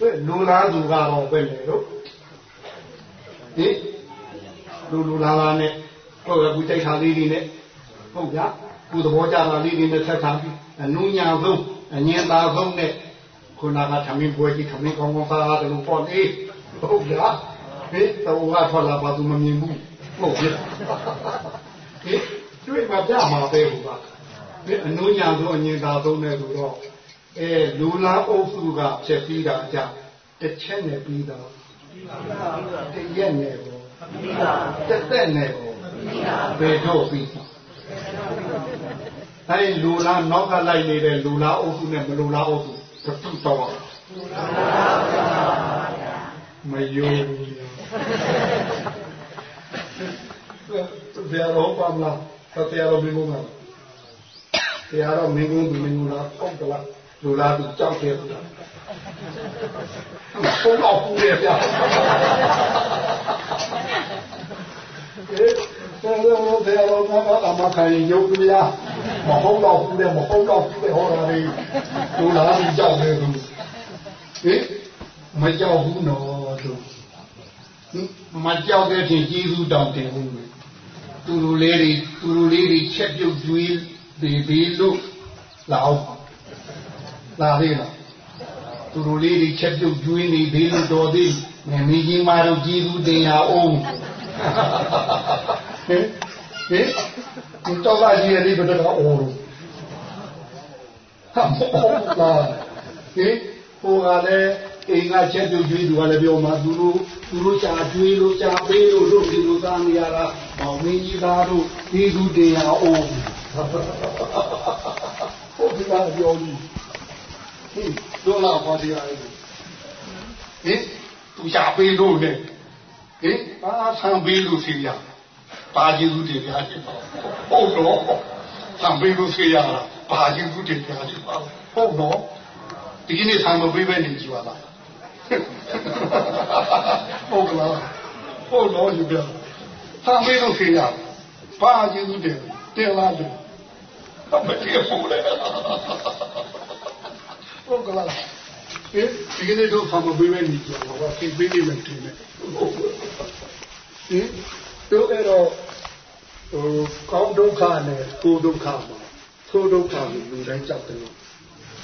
ဘယ်လူလားသူကတော့ဘယ်နဲ့လို့ဟင်လူလူလားလားနဲ့ဟုတ်ကဲ့ဘူးတိုက်ခါလေးလေးနဲ့ဟုတ်ဗျာကိုသဘောကြတာလေးလေးနဲ့ဆက်ထားပြီးအနုညာဆုံးအငြင်းသာဆုံးနဲ့ခုနကသမင်းပွဲကြီးသမင်းကောင်းကောင်းစားရတယ်လို့ပေါ့လေဟုတ်ဗျာဟင်တော့ကထွက်လာပါသူမမြင်ဘူးဟုတ်ဗျာ ဟင်တွေ့မှာပြမှာပဲဟိုကဒီအနုညာဆုံးအငြင်းသာဆုံးနဲ့ဆိုတော့အဲလူလားအုပ်စုကဖြစ်ပြီးတာအကြတစ်ချက်နဲ့ပြီးတော့တရက်နဲ့ပေါ့တက်တက်နဲ့ပေါ့ဘယ်တော့ပြီးအဲဒီလူလားနောက်ကလိုက်နေတဲ့လူလားအုပ်စုနဲ့မလူလားအုပ်စုသတိတော်မယုံ တရားတော်ပါမလားတရားတော်မင်းကုန်းလားတရားတော်မင်းကုန်းသူမင်းကုန်းလားပုတ်ကလားလူလားသူကြောက်တယ်ဘုရားဘုံတော့ပူတယ်ဗျာအဲတော်တော်တရားတော်ကအမခံရုပ်ကလေးမဟုတ်တော့ဘူးလေမဟုတ်တော့ဘူးလေဟောတာလေလူလားသူကြောက်တယ်သူဟင်မကြောက်ဘူးနော်သူမကြောက်တဲ့ဖြင့်ကျေးဇူးတောင်းတယ်ဘူး သူလူလေးတွေသူလူလေးတွေချက်ပြုတ်ကျွေးဘေးဘေးလို့လာအောင်လာသေးလားသူတို့လေးတွေချက်ပြုတ်ကျွေးနေသေးလို့တော်သေးငမီကြီးမတို့ကျေးဇူးတင်ရအောင်ဟင်ဟင်ဒီတော့လာကြီးရဲ့လေးဘယ်တော့အော်လို့ဟာဟုတ်လားဟင်ဟိုကလည်း အိမ်ကချက်ပြုတ်ကျွေးသူကလည်းပြောမှာသူတို့သူတို့ချာကျွေးလို့ချာပေးလို့တို့ဒီလိုသားနေရတာမောင်မင်းကြီးသားတို့ကျေးဇူးတင်ရအောင်ဟုတ်ပြီလားပြောပြီးဟင်တို့လာပါတရားလေးဟင်သူရှာပေးလို့လေဟင်ဘာဆံပေးလို့စီရဘာကျေးဇူးတင်ရရှိပါဟုတ်တော့ဆံပေးလို့စီရဘာကျေးဇူးတင်ရရှိပါဟုတ်တော့ဒီနေ့ဆံမပေးပဲနေကြပါလား ဟုတ်ကလားဟုတ်တော့ယူပြဆံပေးလို့စီရဘာကျေးဇူးတင်တင်လာတယ်မတည့်ဘူးလေဟုတ်ကလားဒီဒီနေ့တော့ဆံမပေးပဲနေကြပါဘာသိပေးနေမယ်တင်တယ်ဟင်တို့အဲ့တော့ဟိုကောင်းဒုက္ခနဲ့ကိုဒုက္ခမှာသိုးဒုက္ခကိုလူတိုင်းကြောက်တယ်လို့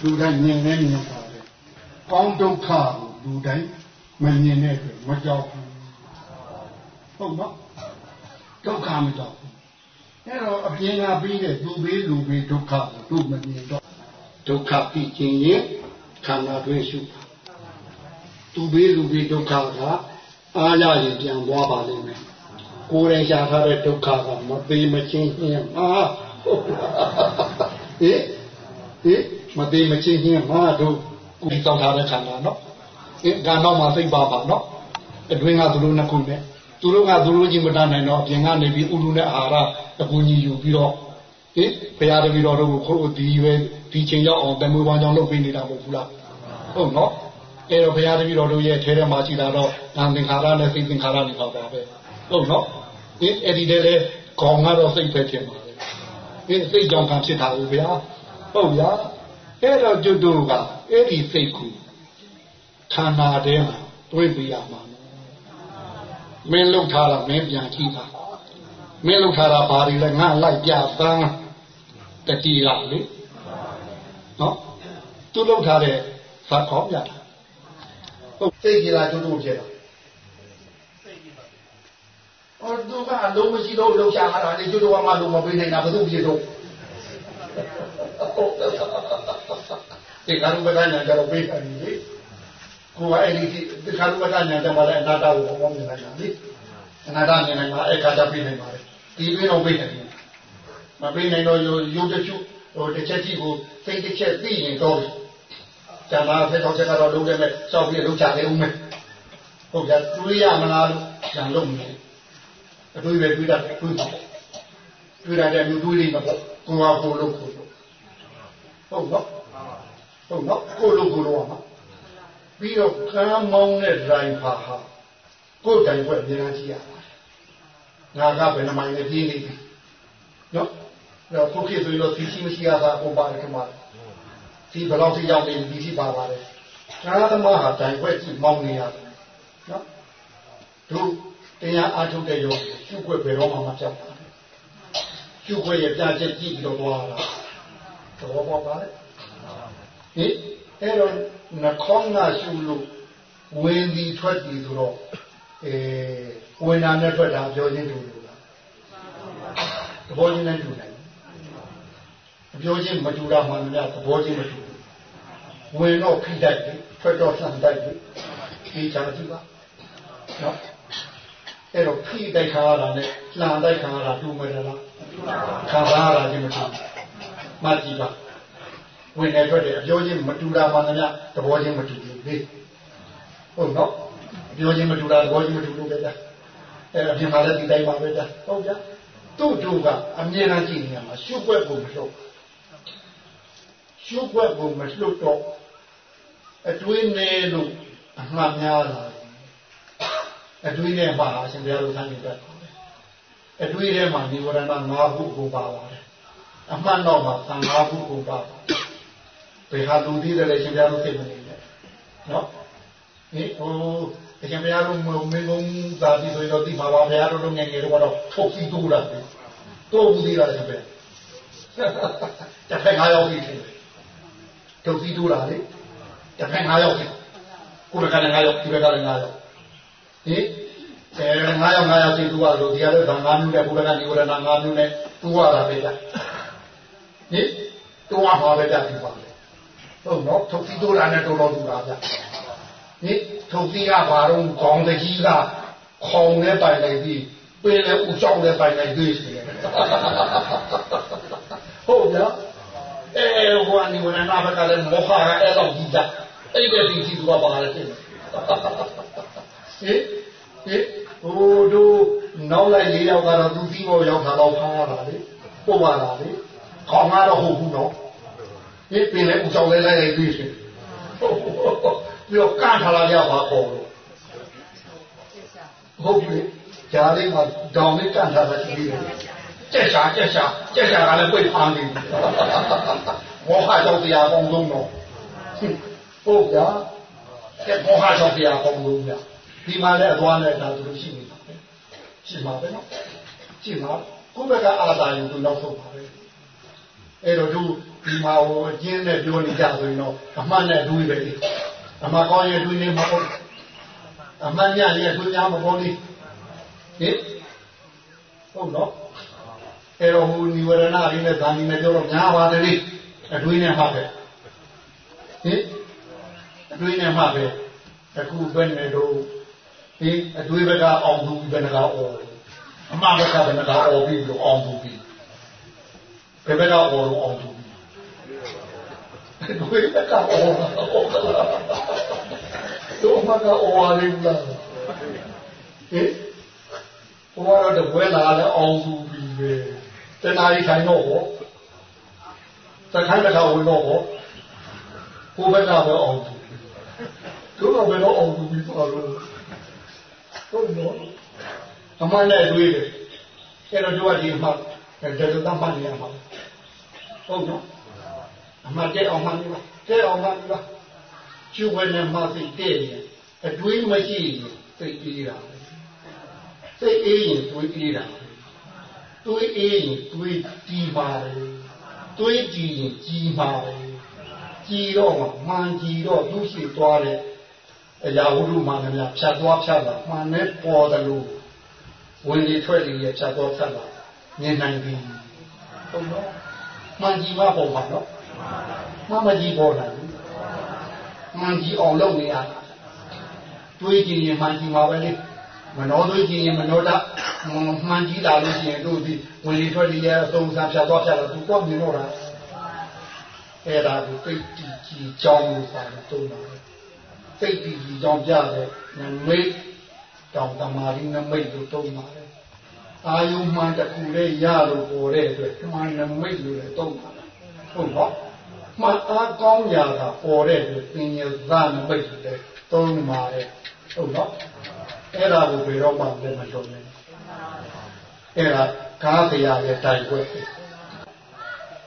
လူတိုင်းမြင်နေမြင်ပါတယ်ကောင်းဒုက္ခကို လူတိုင်းမမြင်တဲ့အတွက်မကြောက်ဘူးဟုတ်နော်ဒုက္ခမကြောက်ဘူးအဲ့တော့အပြင်ကပြီးတဲ့သူဘေးလူဘေးဒုက္ခကိုသူမမြင်တော့ဒုက္ခပြီးခြင်းရင်ခန္ဓာတွင်းရှုသူဘေးလူဘေးဒုက္ခကအားရရင်ပြန်သွားပါလိမ့်မယ်ကိုယ်တိုင်ရှားထားတဲ့ဒုက္ခကမသေးမချင်းညင်းမှာဟေးဟေးမသေးမချင်းညင်းမှာတို့ကိုယ်တောက်ထားတဲ့ခန္ဓာနော် ဟေးဒါတော့မှသိပါပါနော်အတွင်းကသူတို့နှစ်ခုနဲ့သူတို့ကသူတို့ကြီးမတတ်နိုင်တော့အပြင်ကနေပြီးဥလူနဲ့အာဟာရအကူကြီးယူပြီးတော့ဟေးဘုရားတပည့်တော်တို့ကိုခိုးဒီရွယ်ဒီချိန်ရောက်အောင်တမွေးဝမ်းကြောင်းလုပ်ပေးနေတာမဟုတ်ဘူးလားဟုတ်နော်အဲတော့ဘုရားတပည့်တော်တို့ရဲ့ထဲထဲမှာရှိတာတော့နာသင်္ခါရနဲ့စိတ်သင်္ခါရတွေပါပါပဲဟုတ်နော်ဒီအဲ့ဒီတည်းလေခေါင်းကတော့စိတ်ပဲဖြစ်ပါလေဒီစိတ်ကြောင့်ခံဖြစ်တာဘူးဗျာဟုတ်ဗျာအဲ့တော့ကျွတ်တို့ကအဲ့ဒီစိတ်ကို ခန္ဓာထဲမှာတွေးပြရမှာမင်းလှုပ်ထားတာမင်းပြန်ကြည့်တာမင်းလှုပ်ထားတာဘာတွေလဲငါလိုက်ပြသန်းတတိကလေနော်သူလှုပ်ထားတဲ့ဇာကောင်းပြတာဟုတ်စိတ်ကြီးလားကျွတ်တို့ဖြစ်တာအော်သူကအလုံးမရှိတော့လှုပ်ရှားတာလေကျွတ်တို့ကမှလုံးမပေးနိုင်တာဘယ်သူဖြစ်တော့ဒီကာရုပဒညာကြတော့ပေးတယ်လေ ကိုယ်ကအဲ့ဒီဒီကာရုပဒညာကြမှာလည်းအနာတကိုဘောမြင်နေတာလေအနာတမြင်နိုင်မှာအဲ့ခါကျပေးနိုင်ပါလေဒီပြီးတော့ပေးတယ်ဟမပေးနိုင်တော့ရုပ်တချို့ဟိုတစ်ချက်ကြီးကိုစိတ်တစ်ချက်သိရင်တော့ကျန်တာဖက်တော့ချက်ကတော့လုံးတယ်မဲ့စောက်ပြီးလုံးချလေဦးမယ်ဟုတ်ကြတွေးရမလားလို့ကြံလို့မလို့အတွေးပဲတွေးတတ်တွေးပါတွေးရတဲ့လူတွေးလိမ့်မှာပေါ့ကိုယ်ကကိုလို့ကိုလို့ဟုတ်နော်ဟုတ်နော်ကိုလို့ကိုလို့မှာ ပြီးတော့ကမ်းမောင်းတဲ့ဒရိုင်ဖာဟာကိုယ်တိုင်ဘက်အများကြီးရပါတယ်ငါကဘယ်နှမိုင်နဲ့ပြေးနေပြီနော်တော့ကိုခေဆိုလို့ဒီရှိမရှိရတာဟိုပါတယ်ခမဒီဘယ်လောက်ထိရောက်နေဒီရှိပါပါတယ်ငါသမားဟာတိုင်ဘက်ကြည့်မောင်းနေရတယ်နော်တို့တရားအားထုတ်တဲ့ရောကျုပ်ွက်ဘယ်တော့မှမပြောက်ပါဘူးကျုပ်ွက်ရဲ့ပြချက်ကြည့်ပြီးတော့သွားတာတော့ပေါ့ပါလေဟင်အဲ့တော့ နှခေါင်းကရှုလို့ဝင်ပြီးထွက်ပြီးဆိုတော့အဲဝင်တာနဲ့ထွက်တာပြောချင်းတူလို့လားသဘောချင်းနဲ့တူတယ်ပြောချင်းမတူတာမှန်များသဘောချင်းမတူဘူးဝင်တော့ခိတတ်တယ်ထွက်တော့ဆန်တတ်တယ်ဒီချာကြည့်ပါနော်အဲ့တော့ခိတိုက်ခါရတာနဲ့လှန်တိုက်ခါရတာတူမလားခံစားရတာချင်းမတူမှတ်ကြည့်ပါ ဝင်နေထွက်တယ်အပြောချင်းမတူတာမှန်များသဘောချင်းမတူဘူးလေဟုတ်နော်အပြောချင်းမတူတာသဘောချင်းမတူလို့ပဲကြာအဲ့ဒါပြင်ပါလဲဒီတိုင်းပါပဲကြာဟုတ်ကြသူ့တို့ကအမြဲတမ်းကြည့်နေရမှာရှုပ်ွက်ကိုမလှုပ်ရှုပ်ွက်ကိုမလှုပ်တော့အတွင်းနေလို့အမှန်များလာအတွင်းထဲမှာအရှင်ဘုရားတို့ဆန်းနေတတ်အတွင်းထဲမှာនិဝရဏ၅ခုကိုပါပါတယ်အမှန်တော့မှာသံ၅ခုကိုပါပါတယ် ဘယ်ဟာလူသေးတယ်လဲရှင်ဘုရားတို့သိမနေနဲ့နော်ဒီဟိုအရှင်ဘုရားတို့မင်းကုန်းသာပြီးဆိုတော့ဒီမှာပါဘုရားတို့ငယ်ငယ်တော့ထုတ်ပြီးတူလာတယ်တော့ဘူးသေးလားရှင်ဘုရားတစ်ဖက်၅ယောက်ပြီးတယ်ထုတ်ပြီးတူလာလေတစ်ဖက်၅ယောက်ပြီးကိုယ်ကလည်း၅ယောက်ဒီဘက်ကလည်း၅ယောက်ဟင်အဲ9ယောက်9ယောက်စီတူရလို့ဒီရတဲ့ဗံ9မျိုးနဲ့ဘုရားကနေဝရဏ9မျိုးနဲ့တူရတာပဲကြာဟင်တူရမှာပဲကြာဒီပါလေ ဟုတ်နော်ထုတ်ပြီးတိုးတာနဲ့တော်တော်တူတာဗျဟင်ထုတ်ပြီးကဘာတော့ခေါင်းတကြီးကခေါင်းနဲ့ပိုင်လိုက်ပြီးပေးလဲဦးကြောက်လဲပိုင်လိုက်သေးတယ်ဟုတ်ဗျာအဲဟိုအနေဝရဏဘက်ကလည်းမောဟကအဲ့တော့ကြီးတာအဲ့ဒီဒီကြီးကပါလာတယ်ဟင်ဟင်ဟိုတို့နောက်လိုက်၄ယောက်ကတော့သူပြီးပေါ်ရောက်တာတော့ဖားရတာလေပို့ရတာလေခေါင်းကတော့ဟုတ်ဘူးနော် ဒီပင်လည်းဦးဆောင်လဲလိုက်လိုက်ပြီးရှင်ပြီးတော့ကန့်ထားလာကြပါပေါ်လို့ဟုတ်ပြီဂျာလေးမှာတောင်လေးကန့်ထားတာရှိတယ်ကြက်ရှာကြက်ရှာကြက်ရှာကလည်းပြိတ်ဖမ်းနေမောဟကြောင့်တရားပေါင်းလုံးတော့ဟုတ်ဗျာကဲမောဟကြောင့်တရားပေါင်းလုံးဗျာဒီမှာလည်းအသွားနဲ့ဒါသူရှိနေတာပဲရှိမှာပဲနော်ရှိမှာကိုယ့်ဘက်ကအာသာယူသူနောက်ဆုံးပါပဲအဲ့တော့သူ ဒီမှာဟိုအကျင်းနဲ့ပြောနေကြဆိုရင်တော့အမှန်နဲ့တွေးပဲလေအမှန်ကောင်းရဲ့တွေးနေမှာပေါ့အမှန်ညရဲ့တွေးများမပေါ်လေဟင်ဟုတ်နော်အဲ့တော့ဟိုនិဝရဏလေးနဲ့ဇာတိနဲ့ပြောတော့များပါတယ်လေအတွေးနဲ့မှပဲဟင်အတွေးနဲ့မှပဲအခုဘယ်နဲ့တော့ဒီအတွေးဘက်ကအောင်သူဘယ်နှကအော်အမှန်ဘက်ကဘယ်နှကအော်ပြီးလို့အောင်သူပြီးဘယ်ဘက်ကအော်လို့အောင်သူ တွေးဘက်ကအော်တော့မကအော်ရင်းလားဟင်ဘုရားတော့ဝဲလာလဲအောင်သူပြီးပဲတဏှာကြီးခိုင်တော့ဟောတခိုင်းတစ်ခါဝင်တော့ဟောဘုဘက်ကပဲအောင်သူတို့တော့ဘယ်တော့အောင်သူပြီးသွားလို့ဟုတ်နော်အမှန်နဲ့တွေးတယ်အဲ့တော့တို့ကဒီမှာဒေသတမ်းပါနေရမှာဟုတ်နော် အမှန်တဲ့အောင်မှန်ပါတဲ့အောင်မှန်ပါကျူဝဲနဲ့မသိတဲ့ရင်အတွေးမရှိရင်သိအေးတာသိအေးရင်တွေးအေးတာတွေးအေးရင်တွေးကြီးပါတယ်တွေးကြည့်ရင်ကြီးပါတယ်ကြည်တော့မှန်ကြည်တော့သူရှိသွားတဲ့အရာဝတ္ထုမှန်များဖြတ်သွားဖြတ်လာမှန်နဲ့ပေါ်တယ်လို့ဝင်လေထွက်လေရဲ့ဖြတ်သွားဖြတ်လာမြင်နိုင်ပြီဟုတ်နော်မှန်ကြည်မှပေါ်မှာနော် မှန်မကြည်ပေါ်နိုင်ဘူးမှန်ကြည်အောင်လုပ်နေရတာတွေးကြည့်ရင်မှန်ကြည်မှာပဲလေမနောသွေးကြည့်ရင်မနောတမှန်ကြီးလာလို့ရှိရင်တို့ဒီဝင်လေထွက်လေရအသုံးစားဖြတ်သွားဖြတ်တော့သူပေါ့မြင်တော့တာအဲ့ဒါကိုသိတိကြီးကြောင်းလို့ပါလို့သုံးပါတယ်သိတိကြီးကြောင်းပြတဲ့နမိတ်တောင်တမာရီနမိတ်လို့သုံးပါတယ်အာယုမှန်တခုလေးရလို့ပေါ်တဲ့အတွက်ဒီမှာနမိတ်လို့လည်းသုံးပါတယ် ဟုတ်တော့မှန်အားကောင်းရာကပေါ်တဲ့အတွက်သင်္ယသနမိတ်လို့လည်းသုံးပါတယ်ဟုတ်တော့အဲ့ဒါကိုဘယ်တော့မှလည်းမဆုံးနဲ့အဲ့ဒါကားတရားရဲ့တိုက်ွက်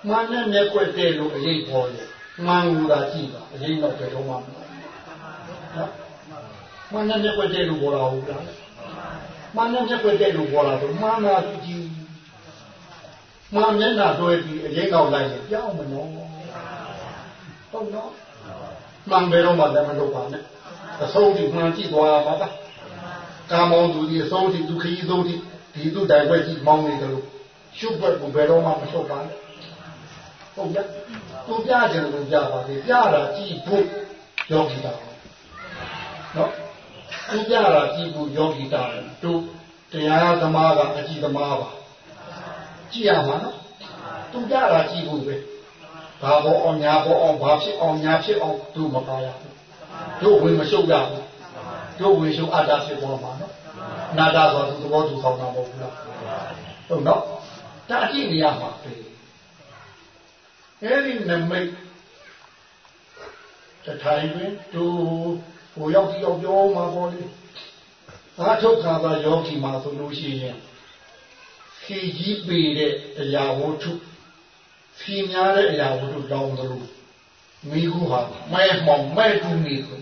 မှန်နဲ့နဲ့ွက်တဲ့လို့အရေးပေါ်တယ်မှန်ကူတာကြည့်ပါအရေးတော့ဘယ်တော့မှမဟုတ်နော်မှန်နဲ့နဲ့ွက်တဲ့လို့ပေါ်လာဘူးလားမှန်နဲ့နဲ့ွက်တဲ့လို့ပေါ်လာတော့မှန်တာကြည့် မှန်မျက်နှာတွဲပြီးအရေးကောက်လိုက်ရင်ကြောက်မလို့ဟုတ်နော်မှန်ဘယ်တော့မှလည်းမလုပ်ပါနဲ့အဆုံးထိမှန်ကြည့်သွားပါပါကာမောင်သူဒီအဆုံးထိသူခရီးဆုံးထိဒီသူတိုင်ဘက်ကြည့်မောင်းနေတယ်လို့ရှုပ်ဘက်ကိုဘယ်တော့မှမရှုပ်ပါနဲ့ဟုတ်ကြသူပြကြတယ်လို့ပြပါလေပြတာကြည့်ဖို့ယောဂီတာနော်သူပြတာကြည့်ဖို့ယောဂီတာတို့တရားသမားကအကြည့်သမားပါ ကြည့်ရမှာနော်သူပြတာကြည့်ဖို့ပဲဘာဘောအောင်ညာဘောအောင်ဘာဖြစ်အောင်ညာဖြစ်အောင်သူမပါရဘူးတို့ဝင်မရှုပ်ရဘူးတို့ဝင်ရှုပ်အတ္တဖြစ်ပေါ်မှာနော်နာတာဆိုသူသဘောသူဆောင်တာမဟုတ်ဘူးလားဟုတ်နော်ဒါအကြည့်နေရမှာပဲအဲဒီနမိတ်တထိုင်တွင်သူဟိုရောက်ပြီးတော့ပြောမှာပေါ့လေသာထုတ်ခါသာယောဂီမှာဆိုလို့ရှိရင် ခီကြီးပေတဲ့တရားဝတ္ထုခီများတဲ့အရာဝတ္ထုတောင်းသလိုမိခုဟာမဲမောင်မဲတူနေကို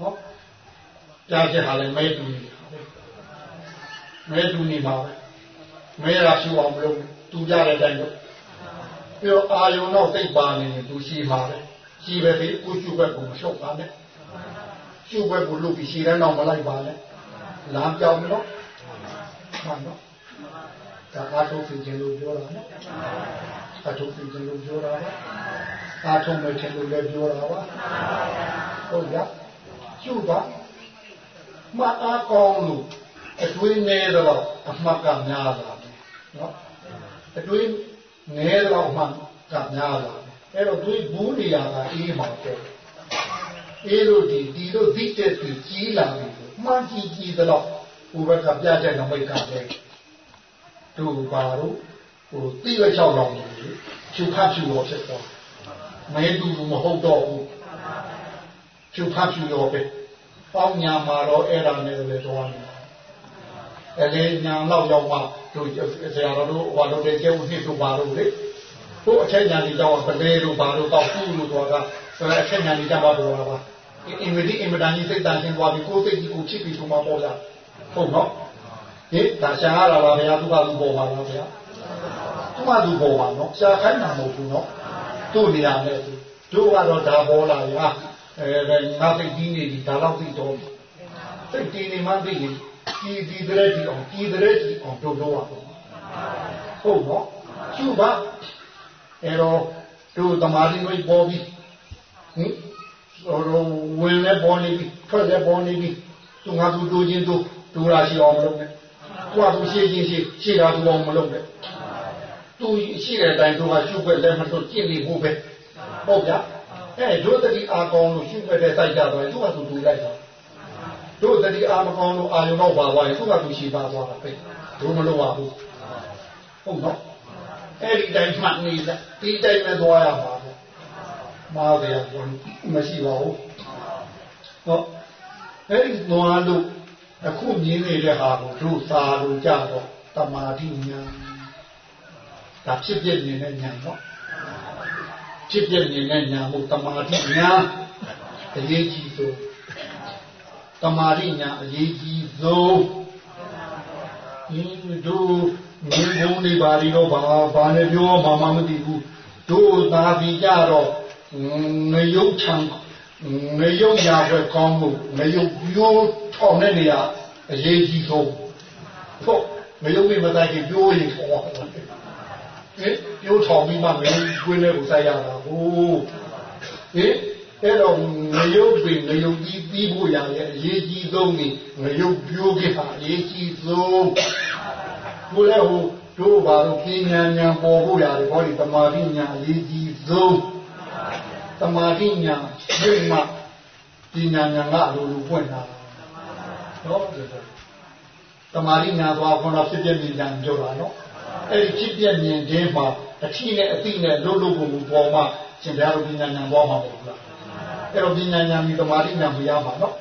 နော်ကြားချက်ဟာလည်းမဲတူနေမဲတူနေပါပဲမဲရရှိအောင်မလုပ်သူကြတဲ့အတိုင်းတော့ပြောအာယုံတော့စိတ်ပါနေတယ်သူရှိပါပဲရှိပဲဒီကိုကျုပ်ဘက်ကိုမလျှော့ပါနဲ့ကျုပ်ဘက်ကိုလုပ်ပြီးရှိတဲ့နောက်မလိုက်ပါနဲ့လမ်းပြောင်းမလို့မှန်တော့ ဒါအားထုတ်စီခြင်းလို့ပြောတာနော်အားထုတ်စီခြင်းလို့ပြောတာပါအားထုတ်မခြင်းလို့လည်းပြောတာပါဟုတ်ကြကျုပ်ကမအားကောင်းလို့အတွေးနေတော့အမှတ်ကများလာတယ်နော်အတွေးနေတော့မှကများလာတယ်အဲ့တော့တွေးဘူးနေရတာအေးမှာပေါ့အေးလို့ဒီဒီလို့သိတဲ့သူကြီးလာပြီမှန်ကြီးကြီးတော့ဘုရားကပြတဲ့နမိတ်ကလည်း တို့ပါတော့ဟိုတိရချောက်လောင်နေဖြူဖတ်ဖြူတော့ဖြစ်သွားမဲတူမဟုတ်တော့ဘူးဖြူဖတ်ဖြူတော့ပဲပေါင်းညာမှာတော့အဲ့ဒါနဲ့လည်းတော့နေအဲ့လေညာတော့ရောက်မှတို့ဆရာတော်တို့ဟောလို့တဲ့ကျုပ်နှစ်တို့ပါလို့လေဟိုအထက်ညာကြီးတော့ပလဲတို့ပါလို့တော့ကုလို့တော့ကဆိုတော့အထက်ညာကြီးကြပါတော့လားပါအင်မဒီအင်မတန်ကြီးစိတ်တန်ရှင်းသွားပြီကိုယ်စိတ်ကြီးကိုချစ်ပြီးဆိုမှပေါ်လာဟုတ်နော် ဟင်ဒါရှာရတာပါဗျာသူကသူပေါ်ပါလားဗျာသူကသူပေါ်ပါနော်ရှာခိုင်းတာမဟုတ်ဘူးနော်သူ့နေရာနဲ့တို့ကတော့ဒါပေါ်လာရအဲငါသိကြီးနေပြီဒါတော့သိတော့စိတ်တည်နေမှသိရင်ဒီဒီတရက်ဒီအောင်ဒီတရက်ဒီအောင်တို့တော့ဟုတ်နော်ကျူပါအဲတော့တို့တမာတိဝိပေါ်ပြီးဟင်ဟိုဝင်လဲပေါ်နေပြီထွက်လဲပေါ်နေပြီသူငါသူတို့ချင်းတို့ဒူရာရှိအောင်မလုပ်နဲ့သူ ကသူရှိချင်းရှိရှိတာသူအောင်မလုပ်နဲ့သူရှိတဲ့အတိုင်းသူကရှုပ်ွက်လဲမလို့ကြည့်နေဖို့ပဲဟုတ်ဗျာအဲတို့တတိအာကောင်းလို့ရှုပ်ွက်တဲ့စိုက်ကြတော့သူကသူဒူလိုက်တာတို့တတိအာမကောင်းလို့အာယုံတော့ပါသွားရင်သူကသူရှိပါသွားတာပဲတို့မလုပ်ပါဘူးဟုတ်နော်အဲ့ဒီတိုင်းမှတ်နေတာဒီတိုင်းပဲသွားရမှာပဲမားတယ်မရှိပါဘူးဟောအဲ့ဒီသွားလို့ အခုမြင်နေတဲ့ဟာကိုတို့သာလို့ကြတော့တမာတိညာဒါဖြစ်ဖြစ်နေတဲ့ညာနော်ဖြစ်ဖြစ်နေတဲ့ညာမို့တမာတိညာအရေးကြီးဆုံးတမာတိညာအရေးကြီးဆုံးဒီတို့မြင်ုံနေပါရီတော့ဘာဘာနဲ့ပြောမှမမသိဘူးတို့သာပြီးကြတော့ငရုတ်ချံ ငရုတ်ရာပဲကောင်းဖို့ငရုတ်ပြိုးထောင်တဲ့နေရာအရေးကြီးဆုံးဟုတ်ငရုတ်မိမတိုင်ခင်ပြိုးရင်ထောင်ပါဟင်ပြိုးထောင်ပြီးမှငရုတ်ကွင်းလေးကိုစိုက်ရတာဟိုဟင်ဟအဲ့တော့ငရုတ်ပင်ငရုတ်ကြီးပြီးဖို့ရတယ်အရေးကြီးဆုံးနေငရုတ်ပြိုးခဲ့တာအရေးကြီးဆုံးဘုလည်းဟိုတို့ဘာလို့ပညာဉာဏ်ပေါ်ဖို့ရတယ်ဟောဒီတမာတိဉာဏ်အရေးကြီးဆုံး တမာတိဉာဏ်ရှင်းမှပညာဉာဏ်ကအလိုလိုပွင့်လာနော်တမာတိဉာဏ်သွားခေါ်တာဖြစ်ပြဉာဏ်ပြောတာနော်အဲ့ဒီဖြစ်ပြဉာဏ်ချင်းမှာအထီးနဲ့အသိနဲ့လုံးလုံးကိုပေါ်မှာရှင်ဘုရားတို့ပညာဉာဏ်ပေါ်မှာမဟုတ်ဘူးလားအဲ့တော့ပညာဉာဏ်ပြီးတမာတိဉာဏ်ပြရမှာနော်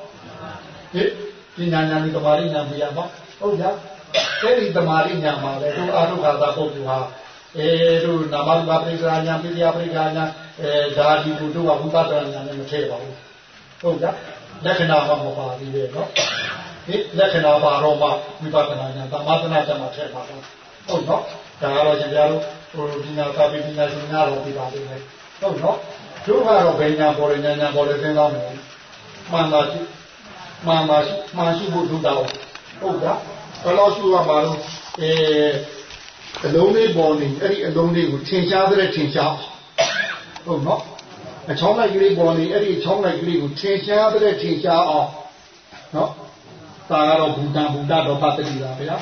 ဟင်ပညာဉာဏ်ပြီးတမာတိဉာဏ်ပြရမှာဟုတ်ကြအဲ့ဒီတမာတိဉာဏ်မှာလေတို့အာရုခါသာပုဂ္ဂိုလ်ဟာ အဲတို့နာမရူပပရိက္ခာဉာဏ်ပိယပရိက္ခာဉာဏ်အဲဒါဒီတို့ကဝိပဿနာဉာဏ်နဲ့မထည့်ပါဘူးဟုတ်ကြလက္ခဏာမှမပါသေးပဲနော်ဒီလက္ခဏာပါတော့မှဝိပဿနာဉာဏ်သမသနာဉာဏ်မှာထည့်ပါတော့ဟုတ်နော်ဒါကတော့ရှင်ပြတို့ဟိုဒီနာသာပိပညာရှင်များတော့ပြပါလိမ့်မယ်ဟုတ်နော်တို့ကတော့ဘယ်ညာပေါ်တယ်ညာညာပေါ်တယ်စဉ်းစားမယ်မှန်ပါရှိမှန်ပါရှိမှန်ရှိဖို့ဒုတာဟုတ်ကဲ့ဘယ်လိုရှိရမှာလို့အဲ အလုံးလေးပေါ်နေအဲ့ဒီအလုံးလေးကိုထင်ရှားတဲ့ထင်ရှားဟုတ်နော်အချောင်းလိုက်ကလေးပေါ်နေအဲ့ဒီချောင်းလိုက်ကလေးကိုထင်ရှားတဲ့ထင်ရှားအောင်နော်ဒါကတော့ဘူတံဘူတတော်ပတ္တိပါဗျာ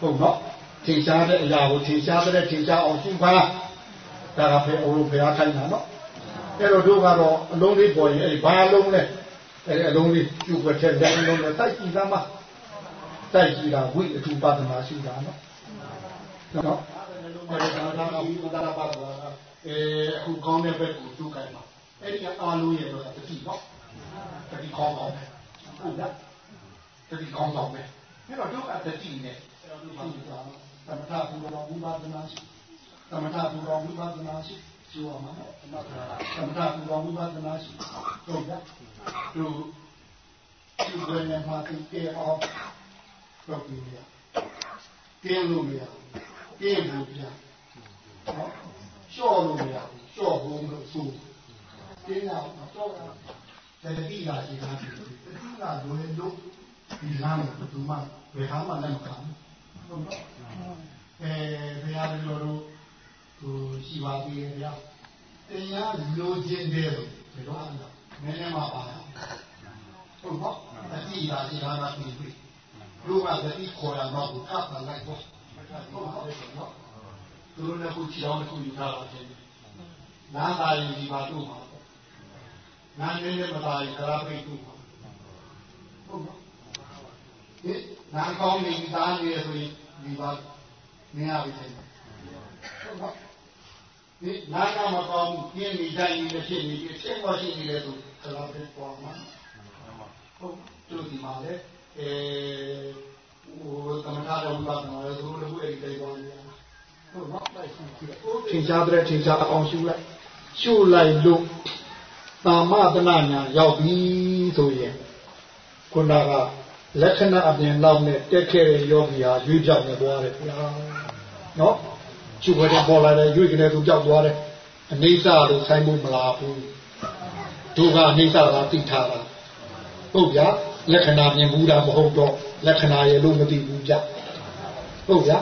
ဟုတ်နော်ထင်ရှားတဲ့အရာကိုထင်ရှားတဲ့ထင်ရှားအောင်ရှင်းပါဒါကဖေအိုးဘုရားခိုင်းတာနော်အဲ့တော့တို့ကတော့အလုံးလေးပေါ်ရင်အဲ့ဒီဘာလုံးလဲအဲ့ဒီအလုံးလေးပြုတ်ွက်ချက်လက်အလုံးနဲ့တိုက်ကြည့်သမှာတိုက်ကြည့်တာဝိအထူပဒနာရှိတာနော် နော်အဲ့ဒါဒါကဘုရားပါပါအဲအခုကောင်းတဲ့ဘက်ကိုတူးကြိုင်ပါအဲ့ဒီကအာလုံးရဲ့တော့တတိနော်တတိကောင်းတော့ပဲဟုတ်လားတတိကောင်းတော့ပဲအဲ့တော့တို့ကတတိနဲ့အဲ့တော့တို့ပါသမထဘုရားဝိပဿနာရှိသမထဘုရားဝိပဿနာရှိရှိရမှာနော်သမထသမထဘုရားဝိပဿနာရှိဟုတ်ကဲ့သူသူဘယ်နဲ့မှသူကဲအောင်လုပ်ပြီးရကဲလို့မရ ကဲလို့ပြနော်လျှော့လို့မရဘူးလျှော့ဖို့လို့ဆိုကဲရအောင်တော့တတိလာရှိတာတတိလာလွယ်လို့ဒီလမ်းကိုသူမှဘယ်ဟာမှလည်းမခံဘူးဟုတ်နော်အဲဘုရားပြောလို့ဟိုရှိပါသေးရဲ့ဗျာတရားလိုချင်တယ်လို့ဒီတော့အဲ့ဒါနည်းနည်းမှပါဟုတ်နော်အတိရာဒီဟာကပြီးပြီလူကတတိခေါ်ရတော့ဘူးကပ်လာလိုက်တော့ ဟုတ်နော်သူတို့လည်းခုချီအောင်တစ်ခုယူထားပါသေးတယ်နားသာရင်ဒီပါတို့ပါနားနည်းနည်းမသာရင်ခရာပိတ်တို့ပါဟုတ်နော်ဒီနားကောင်းနေသားနေဆိုရင်ဒီပါမင်းရပြီတဲ့ဟုတ်နော်ဒီနာကမကောင်းဘူးပြင်းနေတိုင်းနေဖြစ်နေပြီဖြစ်သွားရှိနေတယ်ဆိုခလာပဲပေါ်မှာဟုတ်တို့ဒီမှာလေအဲ ဟိုသမထတော်ဘာသာလဲဆိုလို့အဲ့ဒီတိုင်ပေါ်နေဟုတ်နော်တိုက်ရှိတယ်ထင်ရှားတဲ့ထင်ရှားအောင်ရှုလိုက်ရှုလိုက်လို့သာမတနာညာရောက်ပြီဆိုရင်ခုနကလက္ခဏာအပြင်လောက်နဲ့တက်ခဲ့တဲ့ယောဂီဟာရွေးပြောက်နေသွားတယ်ဗျာနော်ကျုပ်ကပေါ်လာတယ်ရွေ့ကနေသူကြောက်သွားတယ်အနေစာလို့ဆိုင်မှုမလားဘူးဒုက္ခအနေစာကသိထားတာဟုတ်ဗျာလက္ခဏာမြင်ဘူးတာမဟုတ်တော့ လက္ခဏာရဲ့လို့မသိဘူးဗျဟုတ်ဗျာ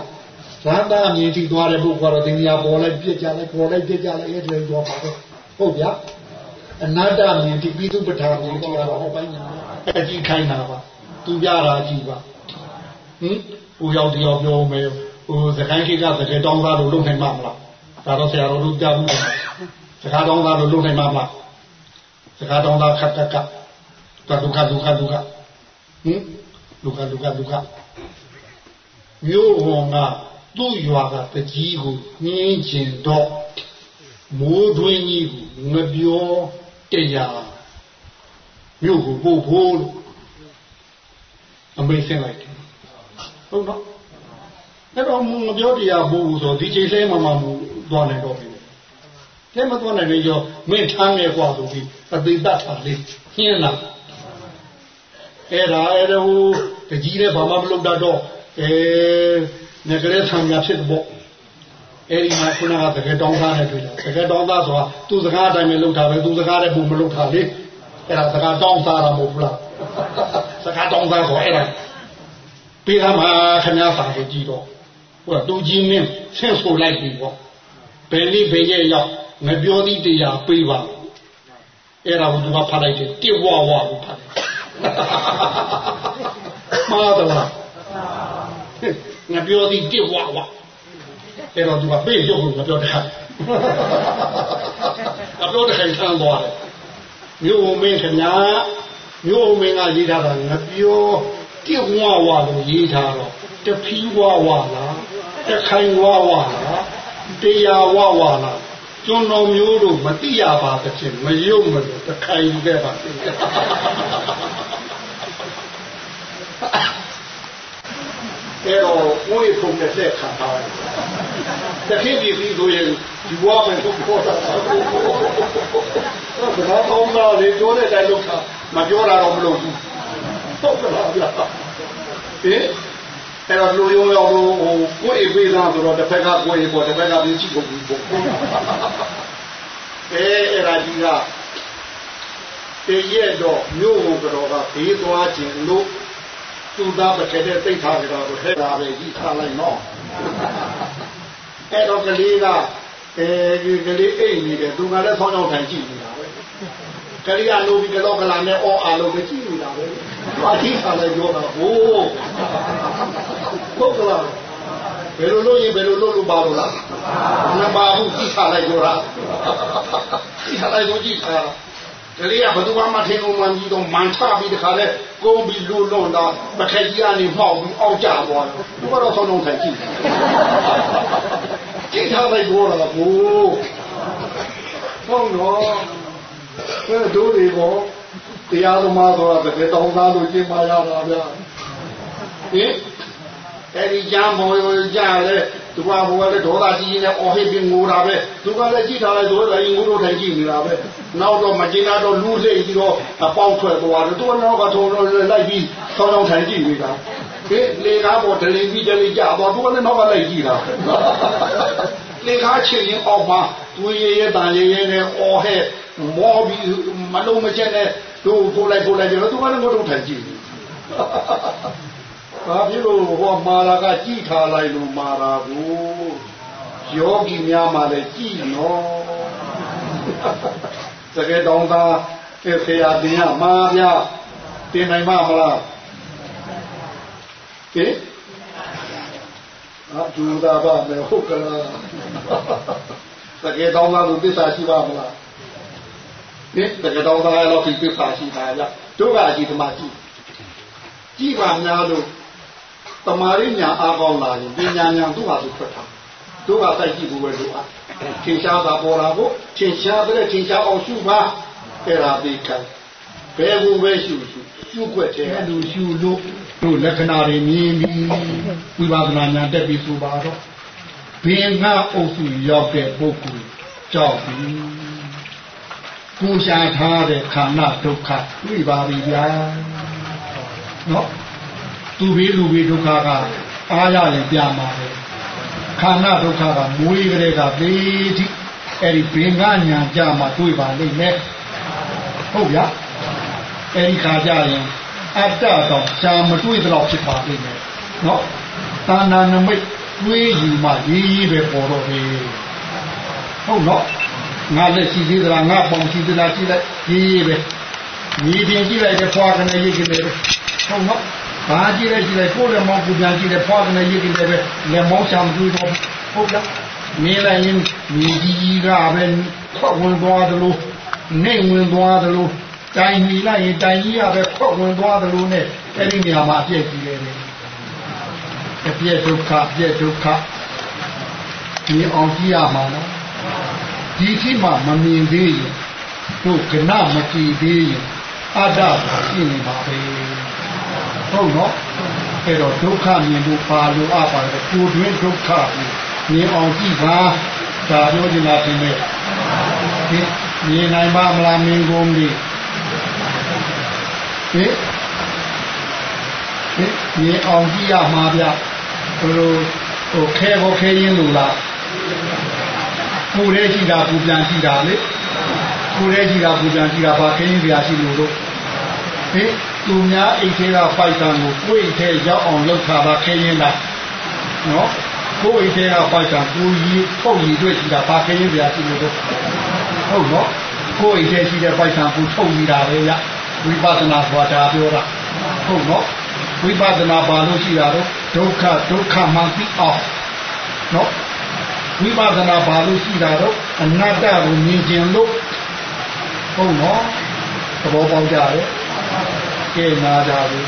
ဇာတာမြင်ကြည့်သွားတဲ့ပုဂ္ဂိုလ်ကတော့တင်ညာပေါ်လိုက်ပြစ်ကြလိုက်ပေါ်လိုက်ပြစ်ကြလိုက်အဲ့ဒီလိုတော့ပါတော့ဟုတ်ဗျာအနတ္တမြင်ကြည့်ပြီးသူပဋ္ဌာန်မြင်ကြည့်တာဟောပိုင်းညာအကြည့်ခိုင်းတာပါသူပြတာကြည့်ပါဟင်ဟိုရောက်တယောက်ပြောမယ်ဟိုစကိုင်းခေတ်ကစကေတောင်းသားလို့လုပ်နိုင်မှာမလားဒါတော့ဆရာတော်တို့ကြားဘူးစကားတောင်းသားလို့လုပ်နိုင်မှာမလားစကားတောင်းသားခတ်တက်ကတဒုက္ခဒုက္ခဒုက္ခဟင် ဒုက္ခဒုက္ခဒုက္ခမြို့ဟောကသူ့ရွာကတကြီးကိုညင်းကျင်တော့မိုးတွင်းကြီးကိုငပြောတရားမြို့ကိုပို့ဖို့လို့အမေဆင်းလိုက်တယ်ဟုတ်တော့အဲ့တော့ငပြောတရားပို့ဆိုဒီချိန်လေးမှမှမသွားနိုင်တော့ဘူးလဲမသွားနိုင်လေရောမင်းထမ်းနေกว่าဆိုပြီးအသိတတ်ပါလေရှင်းလား အဲ့ဒါအဲ့ဒါဟိုတကြီးလည်းဘာမှမလုပ်တတ်တော့အဲငကလေးဆံညာဖြစ်တော့အဲ့ဒီမှာခုနကတကယ်တောင်းသားနဲ့တွေ့တာတကယ်တောင်းသားဆိုတာသူ့စကားအတိုင်းပဲလုပ်တာပဲသူ့စကားနဲ့ပုံမလုပ်တာလေအဲ့ဒါစကားတောင်းသားတာမဟုတ်ဘူးလားစကားတောင်းသားဆိုအဲ့ဒါပေးသမှာခဏစာကိုကြည့်တော့ဟိုတူကြီးမင်းဆင့်ဆိုလိုက်ပြီပေါ့ဘယ်နည်းဘယ်ရဲ့ရောက်မပြောသည့်တရားပေးပါအဲ့ဒါကိုသူကဖတ်လိုက်တယ်တိဝဝလို့ဖတ်တယ် မှားတယ်လားငါပြောသည်တိဝဝအဲ့တော့သူကပြေးရုပ်လို့ငါပြောတယ်ငါပြောတယ်ခိုင်ဆန်းသွားတယ်မြို့မင်းခင်ဗျာမြို့မင်းကရေးထားတာငါပြောတိဝဝလို့ရေးထားတော့တဖီးဝဝလားတခိုင်ဝဝလားတရားဝဝလား ကျွန်တော်မျိုးတို့မတိရပါသဖြင့်မယုံမလို့တခိုင်ခဲ့ပါစေအဲ့တော့ဘိုးရဖုန်တဲ့ဆက်ခံထားတယ်တခိပြီပြီးဆိုရင်ဒီဘဝမှာတော့ပေါ်တာဘယ်တော့မှလေပြောတဲ့အတိုင်းလုပ်တာမပြောတာတော့မလုပ်ဘူးဟုတ်ကဲ့ဗျာဟင် အဲ့တော့လူရောရောဟိုကိုယ်အေးပေးသားဆိုတော့တစ်ဖက်ကကိုယ်အေးပေါ်တစ်ဖက်ကပြင်းချိကုန်ပြီပေါ့အဲအဲ့ဒါကြီးကတည့်ရဲ့တော့မြို့ဟိုကတော့ကဘေးသွားခြင်းလို့သူသားပခဲတဲ့သိထားကြတော့ဟဲ့တာပဲကြီးထားလိုက်နော်အဲ့တော့ကလေးကအဲဒီကလေးအိတ်နေတယ်သူကလည်းဆောင်းချောင်းထိုင်ကြည့်နေတာပဲကလေးကလိုပြီးကတော့ကလာနဲ့အော်အားလို့ပဲကြည့်နေတာပဲ ဘာတိထားလဲပြောတာဟိုးဟုတ်ကလားဘယ်လိုလုပ်ရင်ဘယ်လိုလုပ်လို့ပါလို့လားမပါဘူးကြည့်ထားလိုက်ပြောတာကြည့်ထားလိုက်လို့ကြည့်ထားကလေးကဘယ်သူမှမထင်လို့မှကြီးတော့မန်ချပြီးတခါလဲကုန်းပြီးလူလွန်တာပခဲကြီးကနေမှောက်ပြီးအောက်ကျသွားတယ်သူကတော့ဆောင်းလုံးထိုင်ကြည့်ကြည့်ထားလိုက်ပြောတာကိုဟုတ်တော့ဘယ်တို့တွေကော တရားသမားဆိုတာတကယ်တောင်းသားလို့ကျင့်ပါရတာဗျာဟင်အဲ့ဒီကြမ်းပေါ်ရကြလဲသူကဘိုးကလည်းဒေါသကြီးကြီးနဲ့အော်ဟစ်ပြီးငိုတာပဲသူကလည်းကြည့်ထားလိုက်ဆိုလည်းငိုတော့ထိုင်ကြည့်နေတာပဲနောက်တော့မကျင်တော့လူစိတ်ပြီးတော့အပေါင်းထွက်သွားတယ်သူကနောက်ကထုံတော့လိုက်ပြီးဆောင်းဆောင်းထိုင်ကြည့်နေတာဟေးလေကားပေါ်ဒလီပြီးဒလီကြတော့သူကလည်းနောက်ကလိုက်ကြည့်တာ လေကားချင်ရင်အောက်မှာသူရဲရဲတန်ရဲရဲနဲ့အော်ဟဲ့မောပြီးမလုံးမချက်နဲ့သူ့ပို့လိုက်ပို့လိုက်ကြတော့သူကလည်းငိုတော့ထိုင်ကြည့်ဘာဖြစ်လို့ဟောမာလာကကြည်ထားလိုက်လို့မာလာကိုယောဂီများမှလည်းကြည်နော်တကယ်တောင်းသားခေရာတင်ရမှာဗျာတင်နိုင်မှာမလားဟင် အဒူဒါဘာမေဟုတ်ကလားတကယ်တောင်းသားလို့သစ္စာရှိပါမလားဟင်တကယ်တောင်းသားလည်းသစ္စာရှိတာဗျာတို့ကအကြည့်ဓမ္မကြည့်ကြည့်ပါများလို့တမာရိညာအားကောင်းလာရင်ပညာညာသူ့ဟာသူထွက်တာတို့ကတိုက်ကြည့်ဖို့ပဲလိုအပ်ထင်ရှားတာပေါ်လာဖို့ထင်ရှားတဲ့ထင်ရှားအောင်ရှုပါအဲ့ဒါပြီးခိုင်း ဘယ်ဘူးပဲရှုရှုရှုွက်တဲ့လူရှုလို့တို့လက္ခဏာတွေမြင်ပြီးဝိပဿနာဉာဏ်တက်ပြီးဆိုပါတော့ဘင်္ဂအုပ်စုရောက်တဲ့ပုဂ္ဂိုလ်ကြောက်ပြီးကိုရှာထားတဲ့ခန္ဓာဒုက္ခတွေ့ပါပြီဗျာနော်သူဘေးလူဘေးဒုက္ခကအားရရင်ပြမှာပဲခန္ဓာဒုက္ခကမွေးကလေးကဘေးတိအဲ့ဒီဘင်္ဂညာကြမှာတွေ့ပါလိမ့်မယ်ဟုတ်ဗျာ အဲ့ဒီခါကြရင်အတ္တတော့ရှားမတွေ့တော့ဖြစ်ပါလိမ့်မယ်နော်သာနာနမိတ်တွေးယူမှရေးရေးပဲပေါ်တော့တယ်ဟုတ်နော်ငါလက်ရှိသေးသလားငါပေါင်ရှိသလားရှိလိုက်ရေးရေးပဲညီပြင်ကြည့်လိုက်တဲ့ဖွာကနေရေးကြည့်တယ်ဟုတ်နော်ဘာကြည့်လဲကြည့်လိုက်ကိုယ်လည်းမောင်းပူပြန်ကြည့်တယ်ဖွာကနေရေးကြည့်တယ်ပဲလက်မောင်းချမတွေ့တော့ဟုတ်လားနေလိုက်ရင်ညီကြီးကပဲခွက်ဝင်သွားတယ်လို့နေဝင်သွားတယ်လို့ တိုင်ညီလိုက်ရင်တိုင်ကြီးကပဲခွက်ဝင်သွားတယ်လို့ ਨੇ အဲ့ဒီနေရာမှာအပြည့်ကြီးတယ်အပြည့်ဒုက္ခအပြည့်ဒုက္ခဒီအောင်ကြည့်ရမှာနော်ဒီရှိမှမမြင်သေးရင်တို့ကနမကြည့်သေးရင်အတ္တရှိနေပါပဲဟုတ်နော်အဲ့တော့ဒုက္ခမြင်ဖို့ပါလို့အပ်ပါတယ်ကိုယ်တွင်းဒုက္ခကိုမြင်အောင်ကြည့်ပါဒါပြောချင်တာပြင်မဲ့ဒီမြင်နိုင်ပါမလားမင်းကုန်ကြီး ဟင်ဟင်မြင်အောင်ကြည့်ရမှာဗျဘယ်လိုဟိုခဲဘောခဲရင်းလို့လားကိုယ်ရဲ့ကြည့်တာကိုပြန်ကြည့်တာလေကိုယ်ရဲ့ကြည့်တာကိုပြန်ကြည့်တာဘာခဲရင်းပြရှိလို့တော့ဟင်သူများအိတ်ထဲကဖိုက်တံကိုကိုယ်အိတ်ထဲရောက်အောင်လုပ်ထားတာခဲရင်းလားနော်ကိုယ်အိတ်ထဲကဖိုက်တံကိုကြီးပုတ်ကြီးတွေ့ကြည့်တာဘာခဲရင်းပြရှိလို့တော့ဟုတ်နော်ကိုယ်အိမ်ထဲရှိတဲ့ပိုက်ဆံကိုထုတ်နေတာပဲဗျ ဝိပဿနာဆိုတာပြောတာဟုတ်နော်ဝိပဿနာဘာလို့ရှိတာတော့ဒုက္ခဒုက္ခမှသိအောင်နော်ဝိပဿနာဘာလို့ရှိတာတော့အနတ္တကိုမြင်ကျင်လို့ဟုတ်နော်သဘောပေါက်ကြရဲ့ကဲနာကြပြီ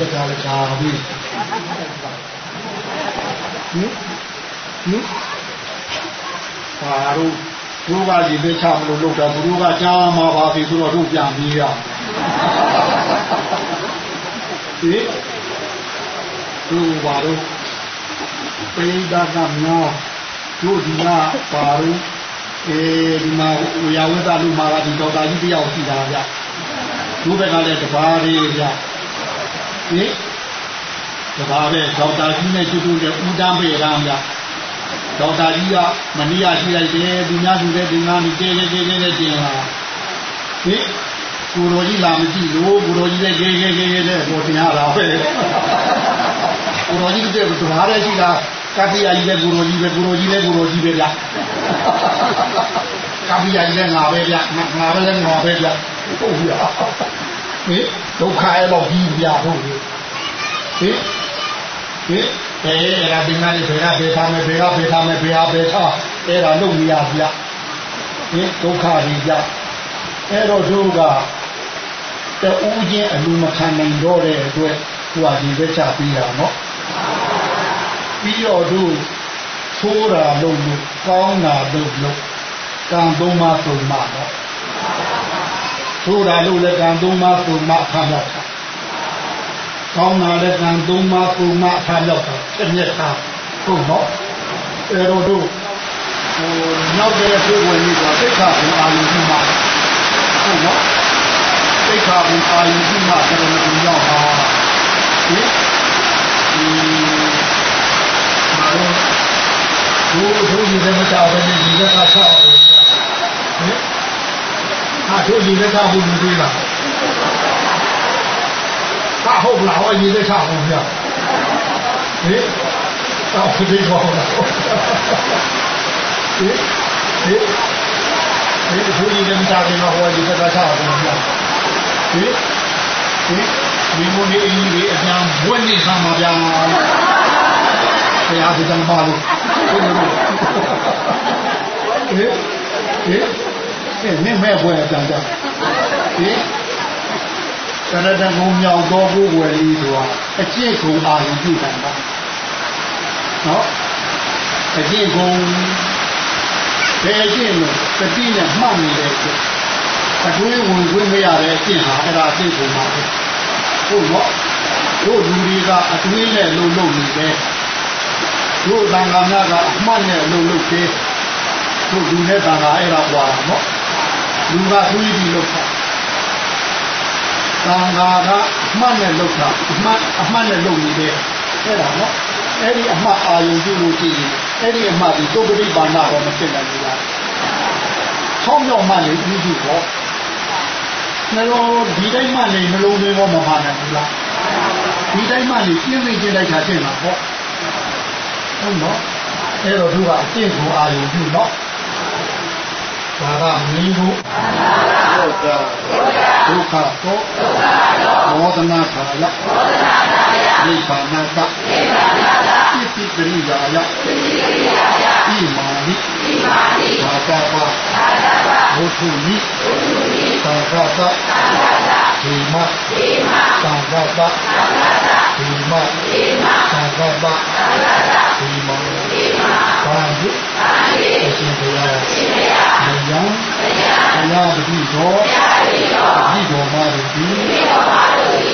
တကားကာပြီဟင်ဟင်ပါတို့တို့ကရေသေးချမလို့လောက်တာသူတို့ကကြားမှာပါပြီဆိုတော့တို့ပြန်ပြီးရဟင်တို့ပါတို့ပိဋကကမြောတို့ဒီကပါတို့အဲဒီမှာဝရဝတလူမာကဒီဒေါက်တာကြီးတယောက်ရှိတာဗျတို့ဘက်ကလည်းတပါးလေးဗျ ဟင်ဒါပဲဒေါက်တာကြီးနဲ့ကျွတ်ကျွတ်နဲ့ဦးတန်းပေရမ်းဗျဒေါက်တာကြီးကမနီးရရှိလိုက်တယ်သူများသူတဲ့ဒီငါမီတဲတဲတဲတဲတင်လာဟင်ကိုတော်ကြီးလာမကြည့်လို့ကိုတော်ကြီးလည်းဂေဂေဂေဂေနဲ့ပေါ်တင်ရတာပဲကိုတော်ကြီးတဲ့သူဟာလည်းရှိတာကတိယကြီးလည်းကိုတော်ကြီးပဲကိုတော်ကြီးလည်းကိုတော်ကြီးပဲဗျကပိယကြီးလည်းငါပဲဗျငါပဲလည်းငါပဲဗျဟုတ်ဗျ ဟင်ဒုက္ခရဲ့တော့ပြီးပြဖို့ဟင်ဟင်အဲအဲ့ဒါဒီမှာလေဘယ်ကဘယ်ထားမယ်ဘယ်ကဘယ်ထားမယ်ဘယ်ဟာဘယ်ထားအဲ့ဒါလုပ်နေရပြဟင်ဒုက္ခကြီးပြအဲ့တော့သူကတူးချင်းအလူမခံနိုင်တော့တဲ့အတွက်သူကဒီပဲချပြီးတာနော်ပြီးတော့သူသိုးတာလုပ်လို့ကောင်းတာလုပ်လို့ကံသုံးပါးသုံးပါးနော် ဆိုးတာလို့လည်းကံသုံးပါးပုံမှဖမ်းရောက်တာကောင်းတာလည်းကံသုံးပါးပုံမှဖမ်းရောက်တာတစ်မြက်သာဟုတ်နော်အဲတော့တို့ဟိုနောက်တဲ့ပြေဝင်ပြီးတော့သိက္ခာဘုအာယုရှိမှဟုတ်နော်သိက္ခာဘုအာယုရှိမှကရဏဂုဏရောက်ပါဟင်ဒီဘုဘုဒီလည်းမကြောက်ဘဲဒီလက်ကဆောက်အောင်ဟင် ဟာတို့ဒီလက်ချဖို့မသေးလားဟာဟုတ်လားဟောဒီလက်ချဖို့ပြဟင်တော့ဒီကောလားဟင်ဟင်ဒီတို့ဒီလက်ချတယ်ဟောဒီလက်ချဖို့ပြဟင်ဟင်ဒီမိုးလေးအင်းကြီးအပြန်ဘွဲ့နေဆမ်းပါ ဗျာဘုရားဒီကံပါလို့ဟင်ဟင်အဲနင့်မဲ့ဘွယ်အတန်ကြဟင်ကရတကုံမြောက်သောကိုဝယ်လေးဆိုတာအကျင့်ကုံအာရုံပြုတာပါနော်အကျင့်ကုံဘယ်အကျင့်လို့တတိနဲ့မှတ်နေတဲ့ကျင့်အတွေးဝင်ခွင့်မရတဲ့အကျင့်ဟာအဲ့ဒါအကျင့်ကုံပါပဲဟုတ်နော်တို့လူတွေကအတွေးနဲ့လုံလုံနေတယ်တို့တန်ခါများကအမှတ်နဲ့လုံလုံသေးတို့လူနဲ့တန်ခါအဲ့ဒါပွားတာနော် လူကသွေးပြီးလောက်တာသံဃာကအမှတ်နဲ့လောက်တာအမှတ်အမှတ်နဲ့လောက်နေတယ်အဲ့ဒါနော်အဲ့ဒီအမှတ်အာယုံပြုလို့ကြည့်ရင်အဲ့ဒီအမှတ်ဒီသုပ္ပတိပါဏတော့မဖြစ်နိုင်ဘူးလားချောင်းမြောက်မှလည်းပြီးပြီပေါ့နှလုံးဒီတိုင်းမှလည်းနှလုံးသွင်းတော့မပါနိုင်ဘူးလားဒီတိုင်းမှလည်းပြင်းပြင်းချင်းလိုက်တာဖြစ်မှာပေါ့ဟုတ်နော်အဲ့တော့သူကအကျင့်ကိုအာယုံပြုနော် ဒါကမင်းတို့ဒုက္ခတော့မောဒနာခါယနိဗ္ဗာန်ကပိပိကရိယာယဣမာနိသာတာပါဘုထုနိသာသာတာ ဒီမသာသာတာဒီမသာသာတာဒီမဘာယုအရှင်ဘုရားမယံဘုရားတတိတော်တတိတော်မှာဒီ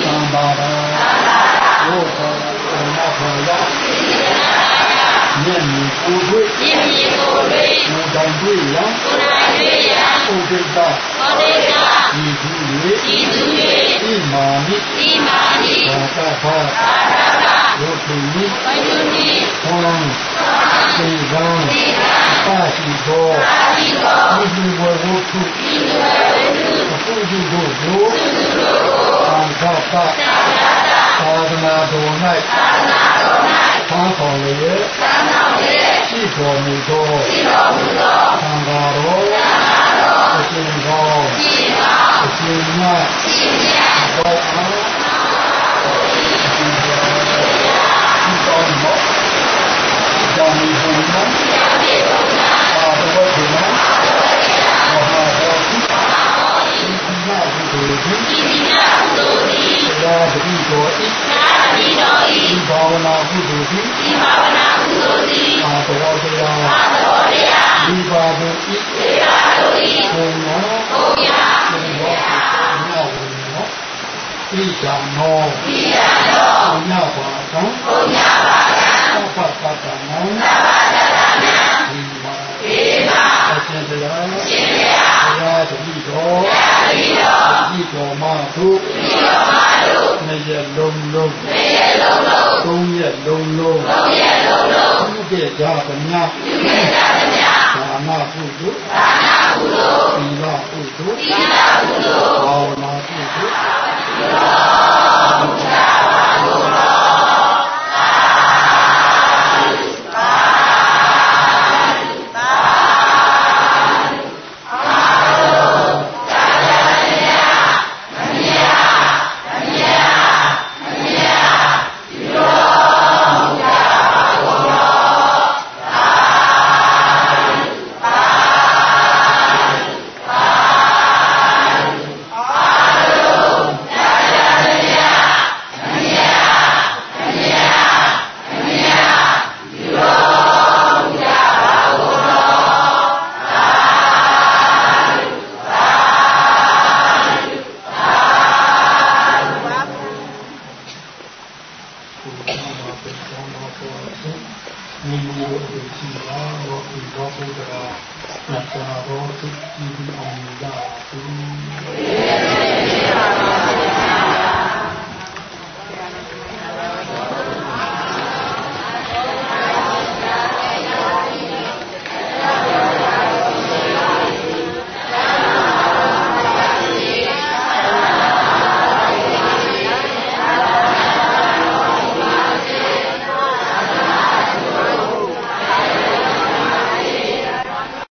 သံပါဒာဘောတော်ဘုရားဘုရား မြင့်မြတ်ကိုတွေ့မြင့်မြတ်ကိုတွေ့ဘုရားတွေ့ရဘုရားတွေ့ရဘုဒ္ဓတာဘုဒ္ဓတာဒီသူလေဒီသူလေဒီမာနိဒီမာနိဘာသာဘာဘာသာဘုသူနိဘုသူနိဘုံသေဘံသေဘံပါရှိသောဤသူဝဝုထုအခုဒီကိုကိုသံဃာပ သာသနာတော်၌သာသနာတော်၌သံခေါ်လျက်သံခေါ်လျက်ရှိတော်မူသောရှိတော်မူသောသံဃာတော်သံဃာတော်အရှင်ကောင်းအရှင်ကောင်းအရှင်မြတ်အရှင်မြတ်ဘောအားအရှင်ကောင်းဒီကောင်းမောကြောင့်ဒီဘုံမှာကြောင့်ဒီဘုံမှာအာဘဝဒီမှာမ ဒီနာဘုဒ္ဓဒီဒီနာဘုဒ္ဓဒီသာဓိတော်ဤသာဓိတော်ဤဒီဘာဝနာဘုဒ္ဓဒီဒီဘာဝနာဘုဒ္ဓဒီအာဘဝတရားအာဘဝတရားဒီဘာဘုဤဒီဘာဘုဤဘုံနောဘုံယာဘုံဘောဘုံဘုံနောဣဒံနောဣဒံနောဘုံညာပါကံဘုံညာပါကံသဗ္ဗပတ္တနံသဗ္ဗပတ္တနံဒီမာဒီမာအရှင်တရားအရှင်တရားဘုရားတတိတော် ဘုရားတတိတော်ဒီတော်မှာသူဒီတော်မှာသူနေရလုံးလုံးနေရလုံးလုံးသုံးရလုံးလုံးသုံးရလုံးလုံးပြုခဲ့ကြသမျှပြုခဲ့ကြသမျှဒါနကုသိုလ်ဒါနကုသိုလ်သီလကုသိုလ်သီလကုသိုလ်ဘာဝနာကုသိုလ်ဘုရားဘာဝနာ